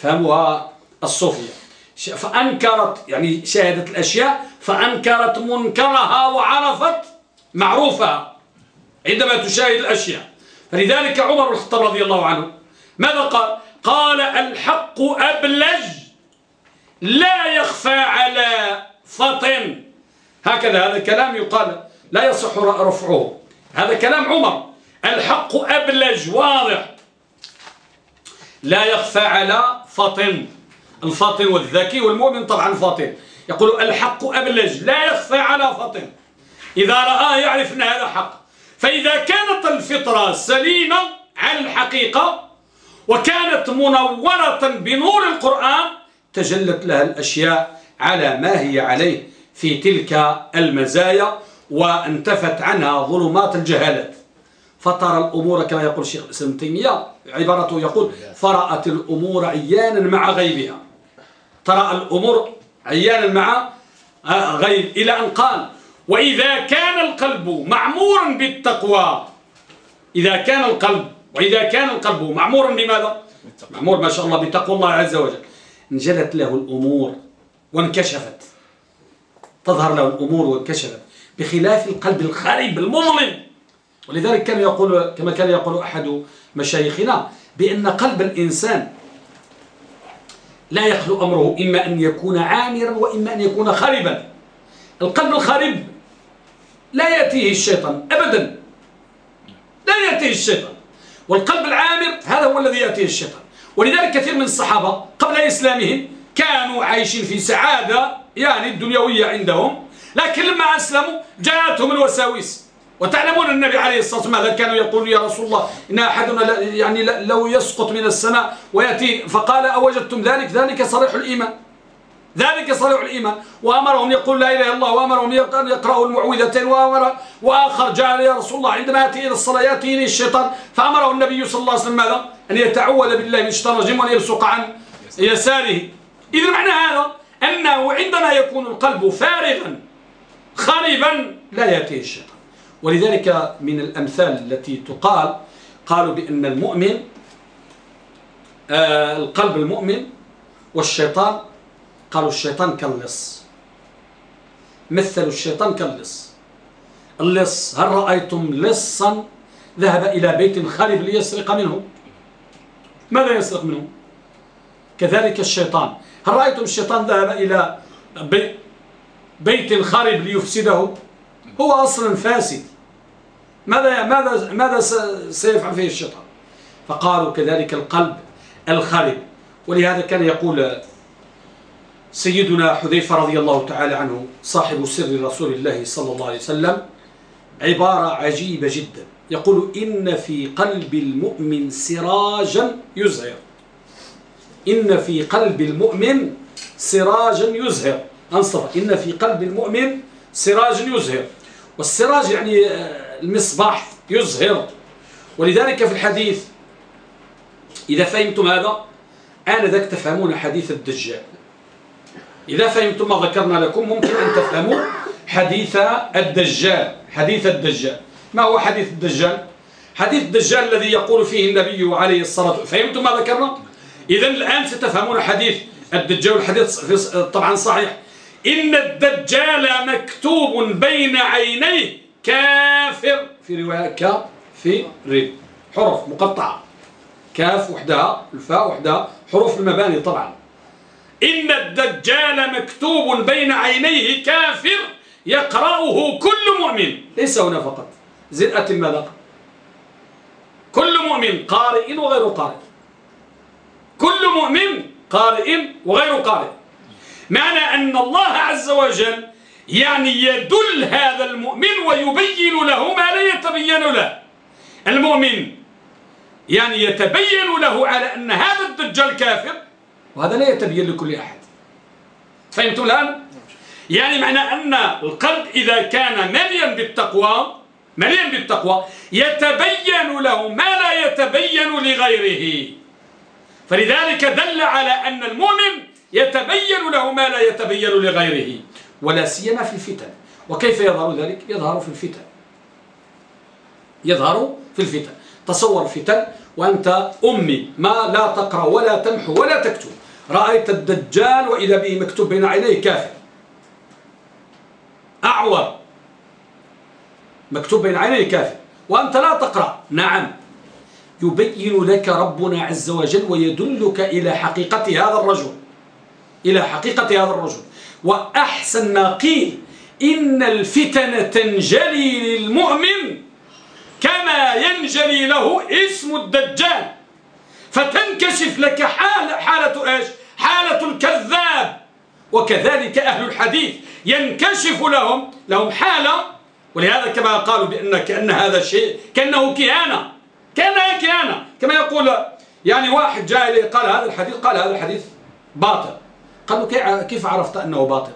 يفهمها الصوفية. فأنكرت يعني شاهدت الأشياء فأنكرت منكرها وعرفت معروفها عندما تشاهد الأشياء. فلذلك عمر بن الخطاب رضي الله عنه ماذا قال؟ قال الحق أبلج لا يخفى على فطن. هكذا هذا كلام يقال لا يصح رفعه. هذا كلام عمر. الحق أبلج واضح. لا يخفى على فطن الفاطن والذكي والمؤمن طبعا فاطن. يقول الحق أبلج لا يخفى على فطن إذا رآه يعرف أن هذا حق. فإذا كانت الفطرة سليمة على الحقيقة وكانت منورة بنور القرآن تجلت لها الأشياء على ما هي عليه في تلك المزايا وانتفت عنها ظلمات الجهالات فترى الأمور كما يقول الشيخ الإسلام تيمية. عبارته يقول فرأت الأمور عيانا مع غيبها. ترى الأمور عيانا مع غيب. إلى أن قال وإذا كان القلب معمورا بالتقوى. إذا كان القلب وإذا كان القلب معمورا بماذا؟ معمور ما شاء الله بتقوى الله عز وجل. انجلت له الأمور وانكشفت. تظهر له الأمور وانكشفت. بخلاف القلب الخارب المظلم. ولذلك كان يقول كما كان يقول أحد مشايخنا بأن قلب الإنسان لا يخلو أمره إما أن يكون عامرا وإما أن يكون خاربا القلب الخارب لا يأتيه الشيطان أبدا. لا يأتيه الشيطان. والقلب العامر هذا هو الذي يأتيه الشيطان. ولذلك كثير من الصحابة قبل إسلامهم كانوا عايشين في سعادة يعني الدنيوية عندهم. لكن لما أسلموا جاءتهم الوساوس وتعلمون النبي عليه الصلاة والسلام ماذا كانوا يقول يا رسول الله إن أحدنا يعني لو يسقط من السماء ويأتي فقال أوجدتم ذلك؟ ذلك صريح الإيمان. ذلك صريح الإيمان. وأمرهم يقول لا إله إلا الله وأمرهم يقرأوا المعوذتين وأمر وآخر جعل يا رسول الله عندما يأتي إلى الصلاة يأتيني الشيطان. فأمره النبي صلى الله عليه وسلم ماذا؟ أن يتعوذ بالله من الشيطان الرجيم وأن يبصق عن يساره. إذا معنى هذا أنه عندما يكون القلب فارغا خريبا لا يأتيه الشيطان. ولذلك من الأمثال التي تقال قالوا بأن المؤمن آه القلب المؤمن والشيطان قالوا الشيطان كاللص. مثلوا الشيطان كاللص. اللص هل رأيتم لصا ذهب إلى بيت خالب ليسرق منه؟ ماذا يسرق منه؟ كذلك الشيطان. هل رأيتم الشيطان ذهب إلى بيت خارب ليفسده؟ هو أصلا فاسد. ماذا ماذا ماذا سيفعل فيه الشيطان؟ فقالوا كذلك القلب الخالب ولهذا كان يقول سيدنا حذيفة رضي الله تعالى عنه صاحب سر رسول الله صلى الله عليه وسلم عبارة عجيبة جدا. يقول إن في قلب المؤمن سراجا يزهر. إن في قلب المؤمن سراجا يزهر. انصر إن في قلب المؤمن سراجا يزهر. والسراج يعني المصباح يزهر. ولذلك في الحديث إذا فهمتم هذا آنذاك تفهمون حديث الدجال. إذا فهمتم ما ذكرنا لكم ممكن أن تفهموا حديث الدجال حديث الدجال. ما هو حديث الدجال؟ حديث الدجال الذي يقول فيه النبي عليه الصلاة والسلام. فهمتم ما ذكرنا؟ إذا الآن ستفهمون حديث الدجال. الحديث طبعا صحيح. إن الدجال مكتوب بين عينيه. كافر. في رواية ك في ر حروف مقطعة. كاف وحدها الفاء وحدها حروف المباني طبعا. إن الدجال مكتوب بين عينيه كافر يقرأه كل مؤمن. ليس هنا فقط. زرأة ماذا؟ كل مؤمن قارئ وغير قارئ. كل مؤمن قارئ وغير قارئ. معنى أن الله عز وجل يعني يدل هذا المؤمن ويبين له ما لا يتبين له. المؤمن يعني يتبين له على أن هذا الدجال كافر وهذا لا يتبين لكل أحد. فهمتم الآن؟ يعني معنى أن القلب إذا كان مليا بالتقوى مليا بالتقوى يتبين له ما لا يتبين لغيره. فلذلك دل على أن المؤمن يتبين له ما لا يتبين لغيره. ولا سيما في الفتن. وكيف يظهر ذلك؟ يظهر في الفتن. يظهر في الفتن. تصور فتن وأنت أمي ما لا تقرأ ولا تمحو ولا تكتب. رأيت الدجال وإذا به مكتوب بين عينيه كافر. أعور. مكتوب بين عينيه كافر. وأنت لا تقرأ. نعم. يبين لك ربنا عز وجل ويدلك إلى حقيقة هذا الرجل. إلى حقيقة هذا الرجل. وأحسن ما قيل إن الفتن تنجلي للمؤمن كما ينجلي له اسم الدجال. فتنكشف لك حالة, حالة إيش؟ حالة الكذاب. وكذلك أهل الحديث ينكشف لهم لهم حالة. ولهذا كما قالوا بأن كأن هذا الشيء كأنه كهانة كأنها كهانة كما يقول يعني واحد جاء إليه قال هذا الحديث قال هذا الحديث باطل. قالوا كيف عرفت أنه باطل؟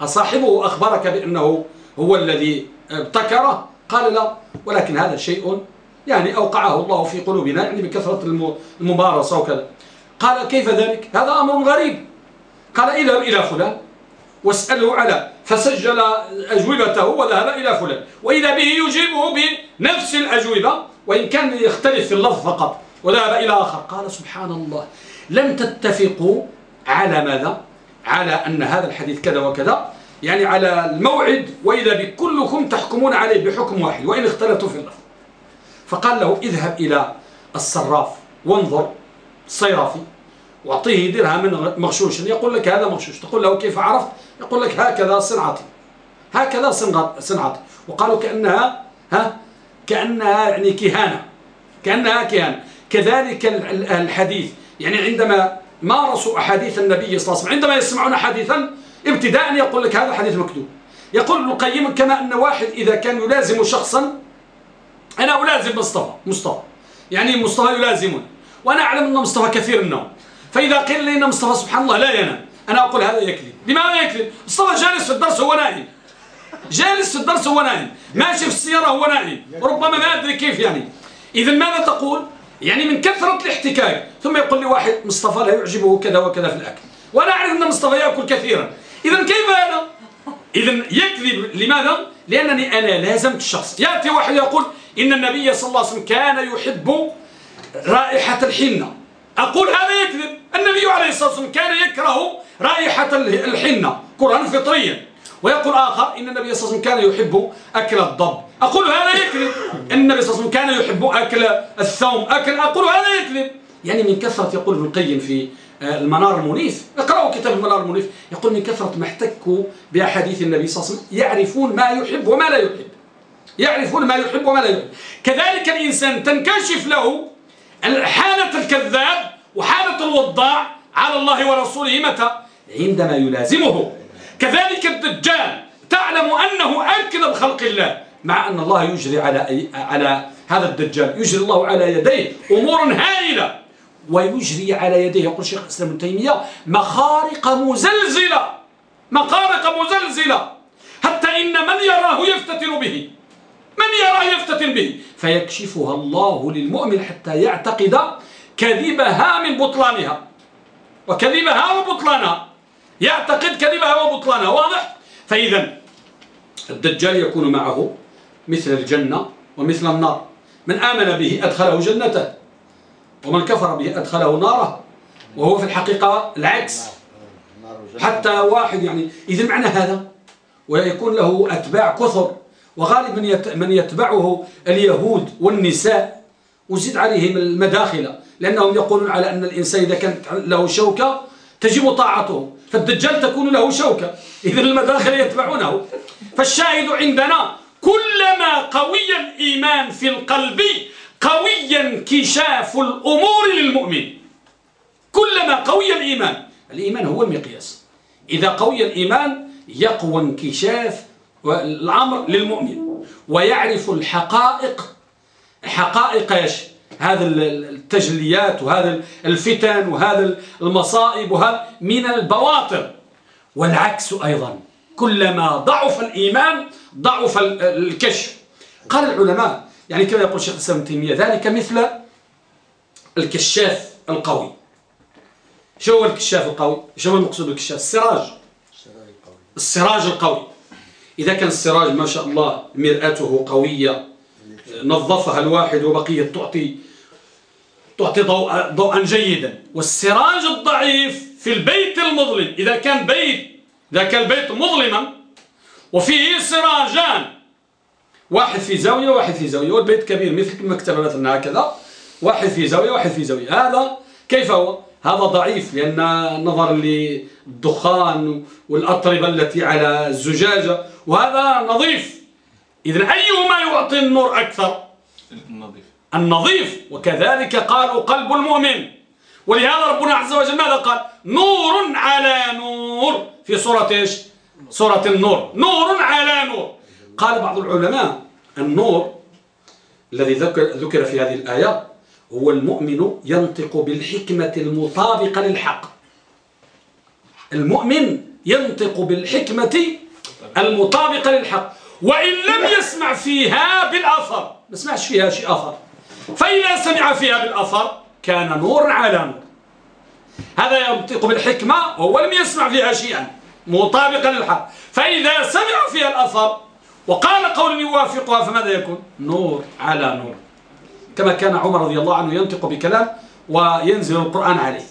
أصاحبه أخبرك بأنه هو الذي ابتكره؟ قال لا ولكن هذا شيء يعني أوقعه الله في قلوبنا يعني بكثرة الممارسة وكذا. قال كيف ذلك؟ هذا أمر غريب. قال اذهب إلى فلان واسأله على فسجل أجوبته وذهب إلى فلان. وإذا به يجيبه بنفس الأجوبة وإن كان يختلف في اللفظ فقط وذهب إلى آخر. قال سبحان الله لم تتفقوا على ماذا؟ على أن هذا الحديث كذا وكذا. يعني على الموعد وإذا بكلكم تحكمون عليه بحكم واحد وإن اختلفتوا في اللفظ فقال له اذهب إلى الصراف وانظر الصيرافي واعطيه درهم مغشوش. يقول لك هذا مغشوش. تقول له كيف عرفت؟ يقول لك هكذا صنعتي. هكذا صنعتي. وقالوا كأنها ها؟ كأنها يعني كهانة. كأنها كهانة. كذلك الحديث. يعني عندما مارسوا أحاديث النبي صلى الله عليه وسلم. عندما يسمعون حديثا ابتداء يقول لك هذا حديث مكتوب يقول ابن القيم كما أن واحد إذا كان يلازم شخصا أنا ألازم مصطفى مصطفى. يعني مصطفى يلازمون وأنا أعلم أن مصطفى كثير منهم. فإذا قيل لي أن مصطفى سبحان الله لا ينام أنا أقول هذا يكذب. لماذا يكذب؟ مصطفى جالس في الدرس هو نائم جالس في الدرس هو نائم ماشي في السيارة هو نائم ربما ما أدري كيف يعني. إذا ماذا تقول؟ يعني من كثرة الاحتكاك. ثم يقول لي واحد مصطفى لا يعجبه كذا وكذا في الأكل. وأنا أعرف أن مصطفى يأكل كثيرا. إذا كيف هذا إذا يكذب. لماذا؟ لأنني أنا لازمت الشخص. يأتي واحد يقول إن النبي صلى الله عليه وسلم كان يحب رائحة الحنة. أقول هذا يكذب. النبي عليه الصلاة والسلام كان يكره رائحة الحنة كرها فطريا. ويقول آخر إن النبي صلى الله عليه وسلم كان يحب أكل الضب. أقول هذا يكذب. النبي صلى الله عليه وسلم كان يحب أكل الثوم. أكل أقول هذا يكذب. يعني من كثرة يقول ابن القيم في آه، المنار المنيف. اقرأوا كتاب المنار المنيف. يقول من كثرة ما احتكوا بأحاديث النبي صلى الله عليه وسلم يعرفون ما يحب وما لا يحب. يعرفون ما يحب وما لا يحب. كذلك الإنسان تنكشف له حالة الكذاب وحالة الوضاع على الله ورسوله متى؟ عندما يلازمه. كذلك الدجال تعلم أنه أكذب خلق الله مع أن الله يجري على على هذا الدجال يجري الله على يديه أمور هائلة. ويجري على يديه يقول شيخ الإسلام ابن تيمية مخارق مزلزلة. مخارق مزلزلة. حتى إن من يراه يفتتن به. من يراه يفتتن به. فيكشفها الله للمؤمن حتى يعتقد كذبها من بطلانها. وكذبها وبطلانها. يعتقد كذبها وبطلانها واضح؟ فإذا الدجال يكون معه مثل الجنة ومثل النار. من آمن به أدخله جنته ومن كفر به أدخله ناره وهو في الحقيقة العكس. حتى واحد يعني إذا معنى هذا؟ ويكون له أتباع كثر وغالبا من يتبعه اليهود والنساء. وزيد عليهم المداخلة لأنهم يقولون على أن الإنسان إذا كانت له شوكة تجب طاعته. فالدجال تكون له شوكة. إذا المداخل يتبعونه. فالشاهد عندنا كلما قوي الإيمان في القلب قوي انكشاف الأمور للمؤمن. كلما قوي الإيمان. الإيمان هو المقياس. إذا قوي الإيمان يقوى انكشاف الأمر للمؤمن. ويعرف الحقائق. حقائق إيش؟ هذا التجليات وهذا الفتن وهذا المصائب وهذا من البواطن. والعكس أيضا. كلما ضعف الإيمان ضعف الكشف. قال العلماء يعني كما يقول شيخ الإسلام تيمية ذلك مثل الكشاف القوي. شو هو الكشاف القوي؟ شو هو المقصود بالكشاف؟ السراج. السراج القوي. إذا كان السراج ما شاء الله مرآته قوية نظفها الواحد وبقية تعطي تعطي ضوء ضوءا جيدا. والسراج الضعيف في البيت المظلم. إذا كان بيت إذا كان البيت مظلما وفيه سراجان. واحد في زاوية واحد في زاوية. والبيت كبير مثل المكتبة مثلا هكذا. واحد في زاوية واحد في زاوية. هذا كيف هو؟ هذا ضعيف لأن نظرا للدخان والأطربة التي على الزجاجة. وهذا نظيف. إذن أيهما يعطي النور أكثر؟ النظيف. النظيف. وكذلك قالوا قلب المؤمن. ولهذا ربنا عز وجل ماذا قال؟ نور على نور. في سورة إيش؟ سورة النور. نور على نور. قال بعض العلماء النور الذي ذكر, ذكر في هذه الآية هو المؤمن ينطق بالحكمة المطابقة للحق. المؤمن ينطق بالحكمة المطابقة للحق. وإن لم يسمع فيها بالأثر ما سمعش فيها شيء آخر. فإذا سمع فيها بالأثر كان نور على نور. هذا ينطق بالحكمة وهو لم يسمع فيها شيئا مطابقا للحق. فإذا سمع فيها الأثر وقال قول يوافقها فماذا يكون؟ نور على نور. كما كان عمر رضي الله عنه ينطق بكلام وينزل القرآن عليه.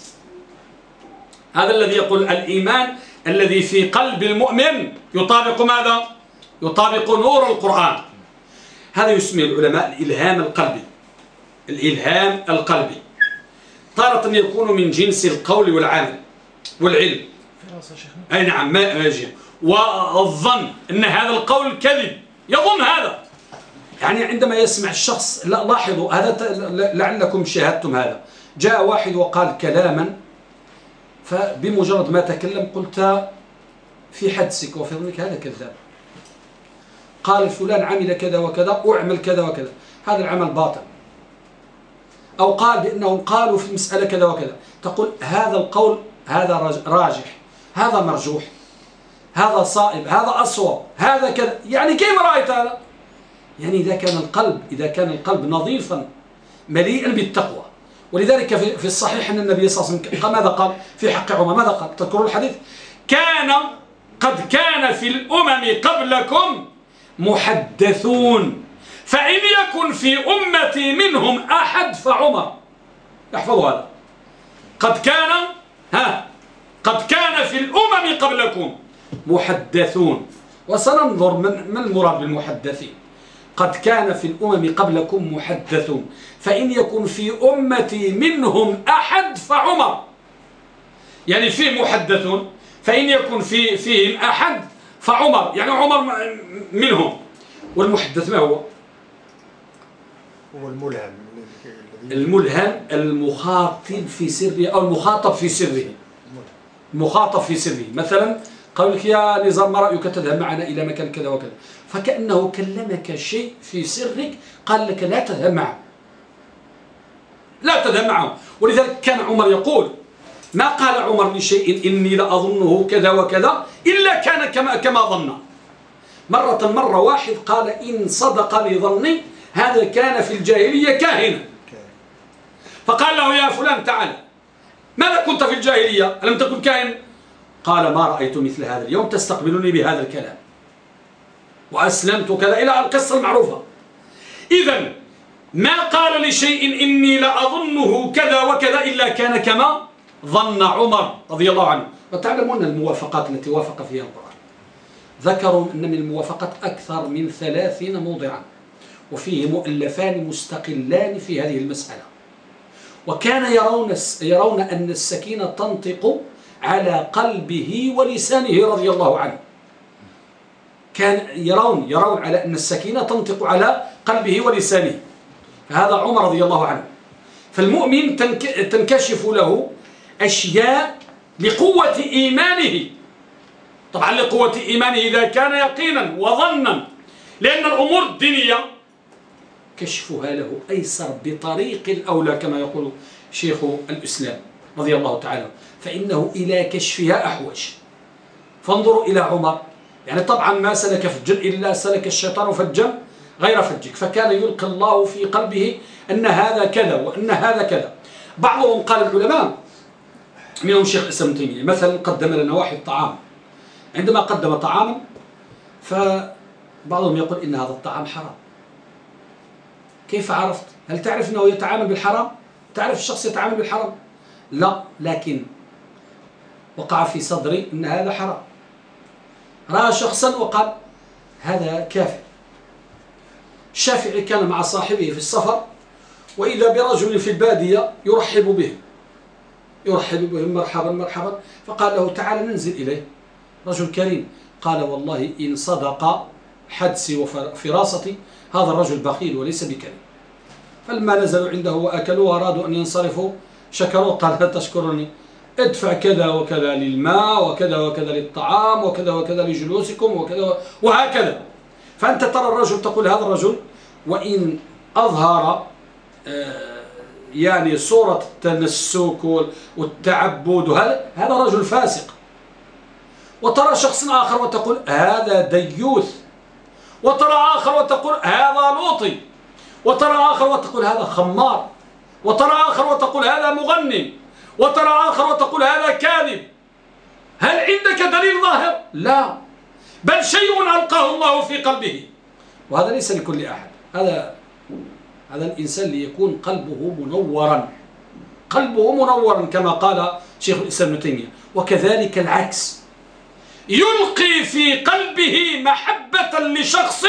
هذا الذي يقول الإيمان الذي في قلب المؤمن يطابق ماذا؟ يطابق نور القرآن. هذا يسمي العلماء الإلهام القلبي. الإلهام القلبي. تارة يكون من جنس القول والعمل والعلم. أي نعم ما أجي. والظن أن هذا القول كذب. يظن هذا. يعني عندما يسمع الشخص لا لاحظوا هذا لعلكم شاهدتم هذا. جاء واحد وقال كلاما فبمجرد ما تكلم قلت في حدسك وفي ظنك هذا كذاب. قال فلان عمل كذا وكذا أعمل كذا وكذا. هذا العمل باطل. أو قال بأنهم قالوا في المسألة كذا وكذا. تقول هذا القول هذا راجح هذا مرجوح هذا صائب هذا أصوب هذا كذا. يعني كيف رأيت هذا؟ يعني إذا كان القلب إذا كان القلب نظيفا مليئا بالتقوى. ولذلك في الصحيح أن النبي صلى الله عليه وسلم ماذا قال؟ في حق عمر ماذا قال؟ تذكرون الحديث؟ كان قد كان في الأمم قبلكم محدثون. فإن يكن في أمتي منهم أحد فعمر. احفظوا هذا. قد كان ها قد كان في الأمم قبلكم محدثون. وسننظر من, من المراد بالمحدثين. قد كان في الأمم قبلكم محدثون. فإن يكن في أمتي منهم أحد فعمر. يعني فيه محدثون. فإن يكن في فيهم أحد فعمر يعني عمر منهم. والمحدث ما هو؟ هو الملهم. الملهم المخاطب في سره أو المخاطب في سره. المخاطب في سره. مثلا قال لك يا نظام ما رأيك؟ تذهب معنا إلى مكان كذا وكذا. فكأنه كلمك شيء في سرك قال لك لا تذهب معه. لا تذهب معه. ولذلك كان عمر يقول ما قال عمر لشيء إني لأظنه كذا وكذا إلا كان كما, كما ظن. مرة مرة واحد قال إن صدق لظني هذا كان في الجاهلية كاهنا. فقال له يا فلان تعال. ماذا كنت في الجاهلية؟ ألم تكن كاهن؟ قال ما رأيت مثل هذا اليوم تستقبلني بهذا الكلام. وأسلمت كذا إلى القصة المعروفة. إذا ما قال لشيء إني لأظنه كذا وكذا إلا كان كما ظن عمر رضي الله عنه. وتعلمون الموافقات التي وافق فيها القرآن. ذكروا أن من الموافقات أكثر من ثلاثين موضعا وفيه مؤلفان مستقلان في هذه المسألة. وكان يرون يرون أن السكينة تنطق على قلبه ولسانه رضي الله عنه. كان يرون يرون على أن السكينة تنطق على قلبه ولسانه. فهذا عمر رضي الله عنه. فالمؤمن تنكشف له أشياء لقوة إيمانه. طبعا لقوة إيمانه إذا كان يقينا وظنا لأن الأمور الدينية كشفها له أيسر بطريق الأولى كما يقول شيخ الإسلام رضي الله تعالى. فإنه إلى كشفها أحوج. فانظروا إلى عمر. يعني طبعا ما سلك فجا إلا سلك الشيطان فجا غير فجك. فكان يلقي الله في قلبه أن هذا كذا وأن هذا كذا. بعضهم قال العلماء منهم شيخ الإسلام تيمية. مثلا قدم لنا واحد طعام. عندما قدم طعاما فبعضهم يقول إن هذا الطعام حرام. كيف عرفت؟ هل تعرف أنه يتعامل بالحرام؟ تعرف الشخص يتعامل بالحرام؟ لا لكن وقع في صدري أن هذا حرام. رأى شخصا وقال هذا كافر الشافعي كان مع صاحبه في السفر وإذا برجل في البادية يرحب به. يرحب بهم مرحبا مرحبا. فقال له تعال ننزل إليه. رجل كريم. قال والله إن صدق حدسي وفراستي هذا الرجل بخيل وليس بكريم. فلما نزلوا عنده وأكلوا وأرادوا أن ينصرفوا شكروا قال لا تشكرني. ادفع كذا وكذا للماء وكذا وكذا للطعام وكذا وكذا لجلوسكم وكذا وهكذا. فأنت ترى الرجل تقول هذا الرجل وإن أظهر آه، يعني صورة التنسك والتعبد. وهذا هذا رجل فاسق؟ وترى شخص آخر وتقول هذا ديوث. وترى آخر وتقول هذا لوطي. وترى آخر وتقول هذا خمار. وترى آخر وتقول هذا مغني. وترى آخر وتقول هذا كاذب. هل عندك دليل ظاهر؟ لا. بل شيء ألقاه الله في قلبه. وهذا ليس لكل أحد. هذا هذا الإنسان ليكون قلبه منورا. قلبه منورا كما قال شيخ الإسلام ابن تيمية. وكذلك العكس. يلقي في قلبه محبة لشخص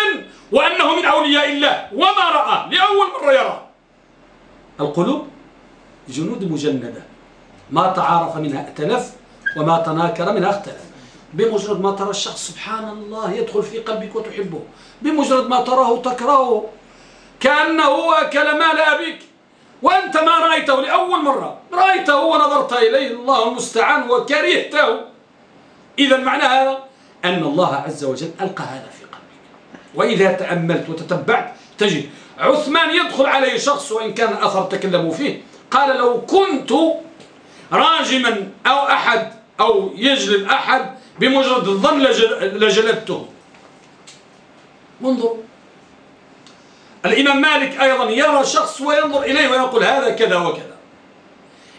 وأنه من أولياء الله. وما رأى؟ لأول مرة يرى. القلوب جنود مجندة. ما تعارف منها ائتلف وما تناكر منها اختلف. بمجرد ما ترى الشخص سبحان الله يدخل في قلبك وتحبه. بمجرد ما تراه تكرهه. كأنه أكل مال أبيك. وأنت ما رأيته لأول مرة. رأيته ونظرت إليه. الله المستعان وكرهته. إذا معنى هذا أن الله عز وجل ألقى هذا في قلبك. وإذا تأملت وتتبعت تجد عثمان يدخل عليه شخص وإن كان الأثر تكلموا فيه. قال لو كنت راجما أو أحد أو يجلب أحد بمجرد الظن لجلبته. منظر. الإمام مالك أيضا يرى شخص وينظر إليه ويقول هذا كذا وكذا.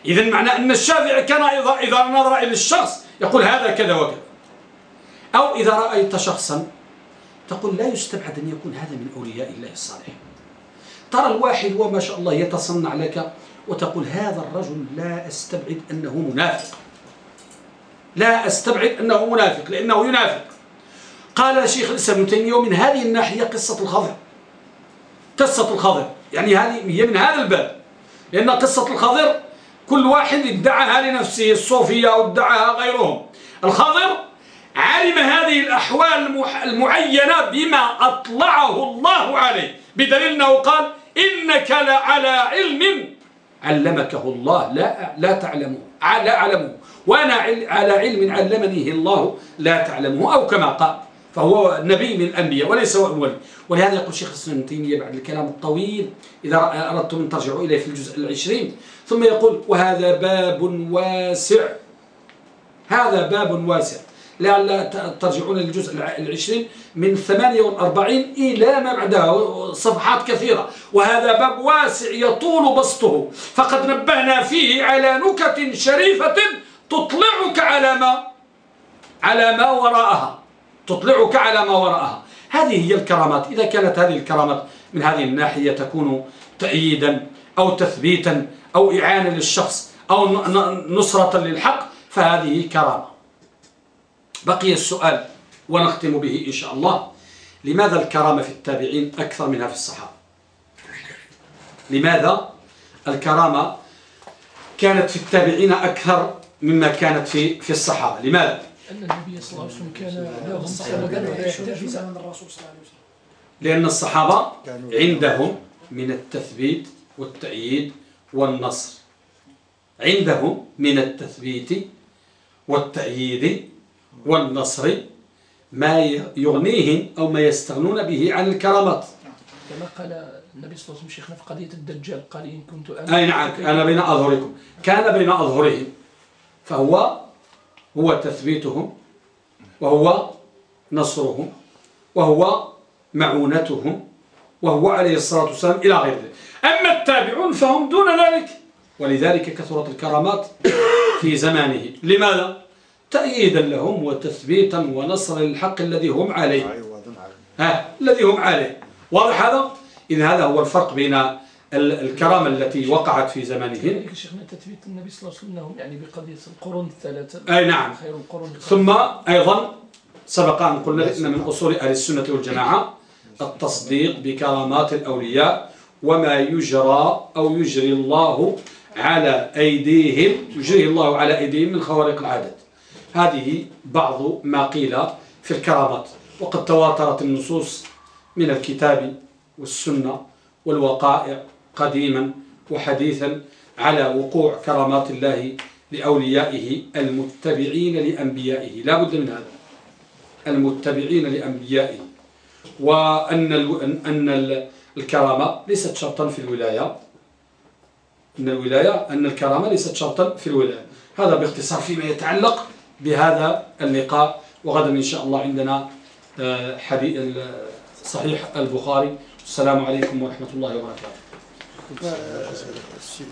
إذا معنى أن الشافعي كان إذا, إذا نظر إلى الشخص يقول هذا كذا وكذا. أو إذا رأيت شخصا تقول لا يستبعد أن يكون هذا من أولياء الله الصالحين. ترى الواحد وما شاء الله يتصنع لك وتقول هذا الرجل لا أستبعد أنه منافق. لا أستبعد أنه منافق لأنه ينافق. قال شيخ الإسلام تيمية ومن هذه الناحية قصة الخضر. قصة الخضر. يعني هذه هي من هذا الباب. لأن قصة الخضر كل واحد ادعاها لنفسه الصوفية وادعاها غيرهم. الخضر علم هذه الأحوال المعينة بما أطلعه الله عليه. بدليل أنه قال إنك لعلى علم علمكه الله. لا لا تعلمه. لا أعلمه. وأنا على علم علمنيه الله لا تعلمه. أو كما قال. فهو نبي من الأنبياء وليس هو أول ولهذا يقول شيخ الإسلام ابن تيمية بعد الكلام الطويل إذا أردتم أن ترجعوا إليه في الجزء العشرين. ثم يقول وهذا باب واسع. هذا باب واسع. لعل ترجعون للجزء العشرين من 48 إلى ما بعدها صفحات كثيرة. وهذا باب واسع يطول بسطه. فقد نبهنا فيه على نكت شريفة تطلعك على ما على ما وراءها. تطلعك على ما وراءها. هذه هي الكرامات. إذا كانت هذه الكرامات من هذه الناحية تكون تأييدا أو تثبيتا أو إعانة للشخص أو نصرة للحق فهذه كرامة. بقي السؤال ونختم به إن شاء الله. لماذا الكرامة في التابعين أكثر منها في الصحابة؟ لماذا الكرامة كانت في التابعين أكثر مما كانت في في الصحابة؟ لماذا؟ أن النبي صلى الله عليه وسلم كان لهم في زمن الرسول صلى الله عليه وسلم. لأن الصحابة عندهم من التثبيت والتأييد والنصر. عندهم من التثبيت والتأييد والنصر ما يغنيهم أو ما يستغنون به عن الكرامات. كما قال النبي صلى الله عليه وسلم شيخنا في قضية الدجال. قال إن كنت أنا أي نعم أنا بين أظهركم. كان بين أظهرهم فهو هو تثبيتهم وهو نصرهم وهو معونتهم وهو عليه الصلاة والسلام إلى غير ذلك. أما التابعون فهم دون ذلك. ولذلك كثرت الكرامات في زمانه. لماذا؟ تأييدا لهم وتثبيتا ونصرا للحق الذي هم عليه. ها الذي هم عليه. واضح هذا؟ إذا هذا هو الفرق بين الكرامة التي وقعت في زمانهم. شيخنا تثبيت النبي صلى الله عليه وسلم يعني بقضية القرون الثلاثة. أي نعم. خير القرون ثم أيضا سبق أن قلنا إن من أصول أهل السنة والجماعة التصديق بكرامات الأولياء وما يجرى أو يجري الله على أيديهم يجريه الله على أيديهم من خوارق العادة هذه بعض ما قيل في الكرامات. وقد تواترت النصوص من الكتاب والسنة والوقائع قديما وحديثا على وقوع كرامات الله لأوليائه المتبعين لأنبيائه. لا بد من هذا. المتبعين لأنبيائه. وأن أن ال- الكرامة ليست شرطا في الولاية. أن الولاية أن الكرامة ليست شرطا في الولاية. هذا باختصار فيما يتعلق بهذا اللقاء. وغدا إن شاء الله عندنا آه، حديث صحيح البخاري. السلام عليكم ورحمة الله وبركاته. 不行不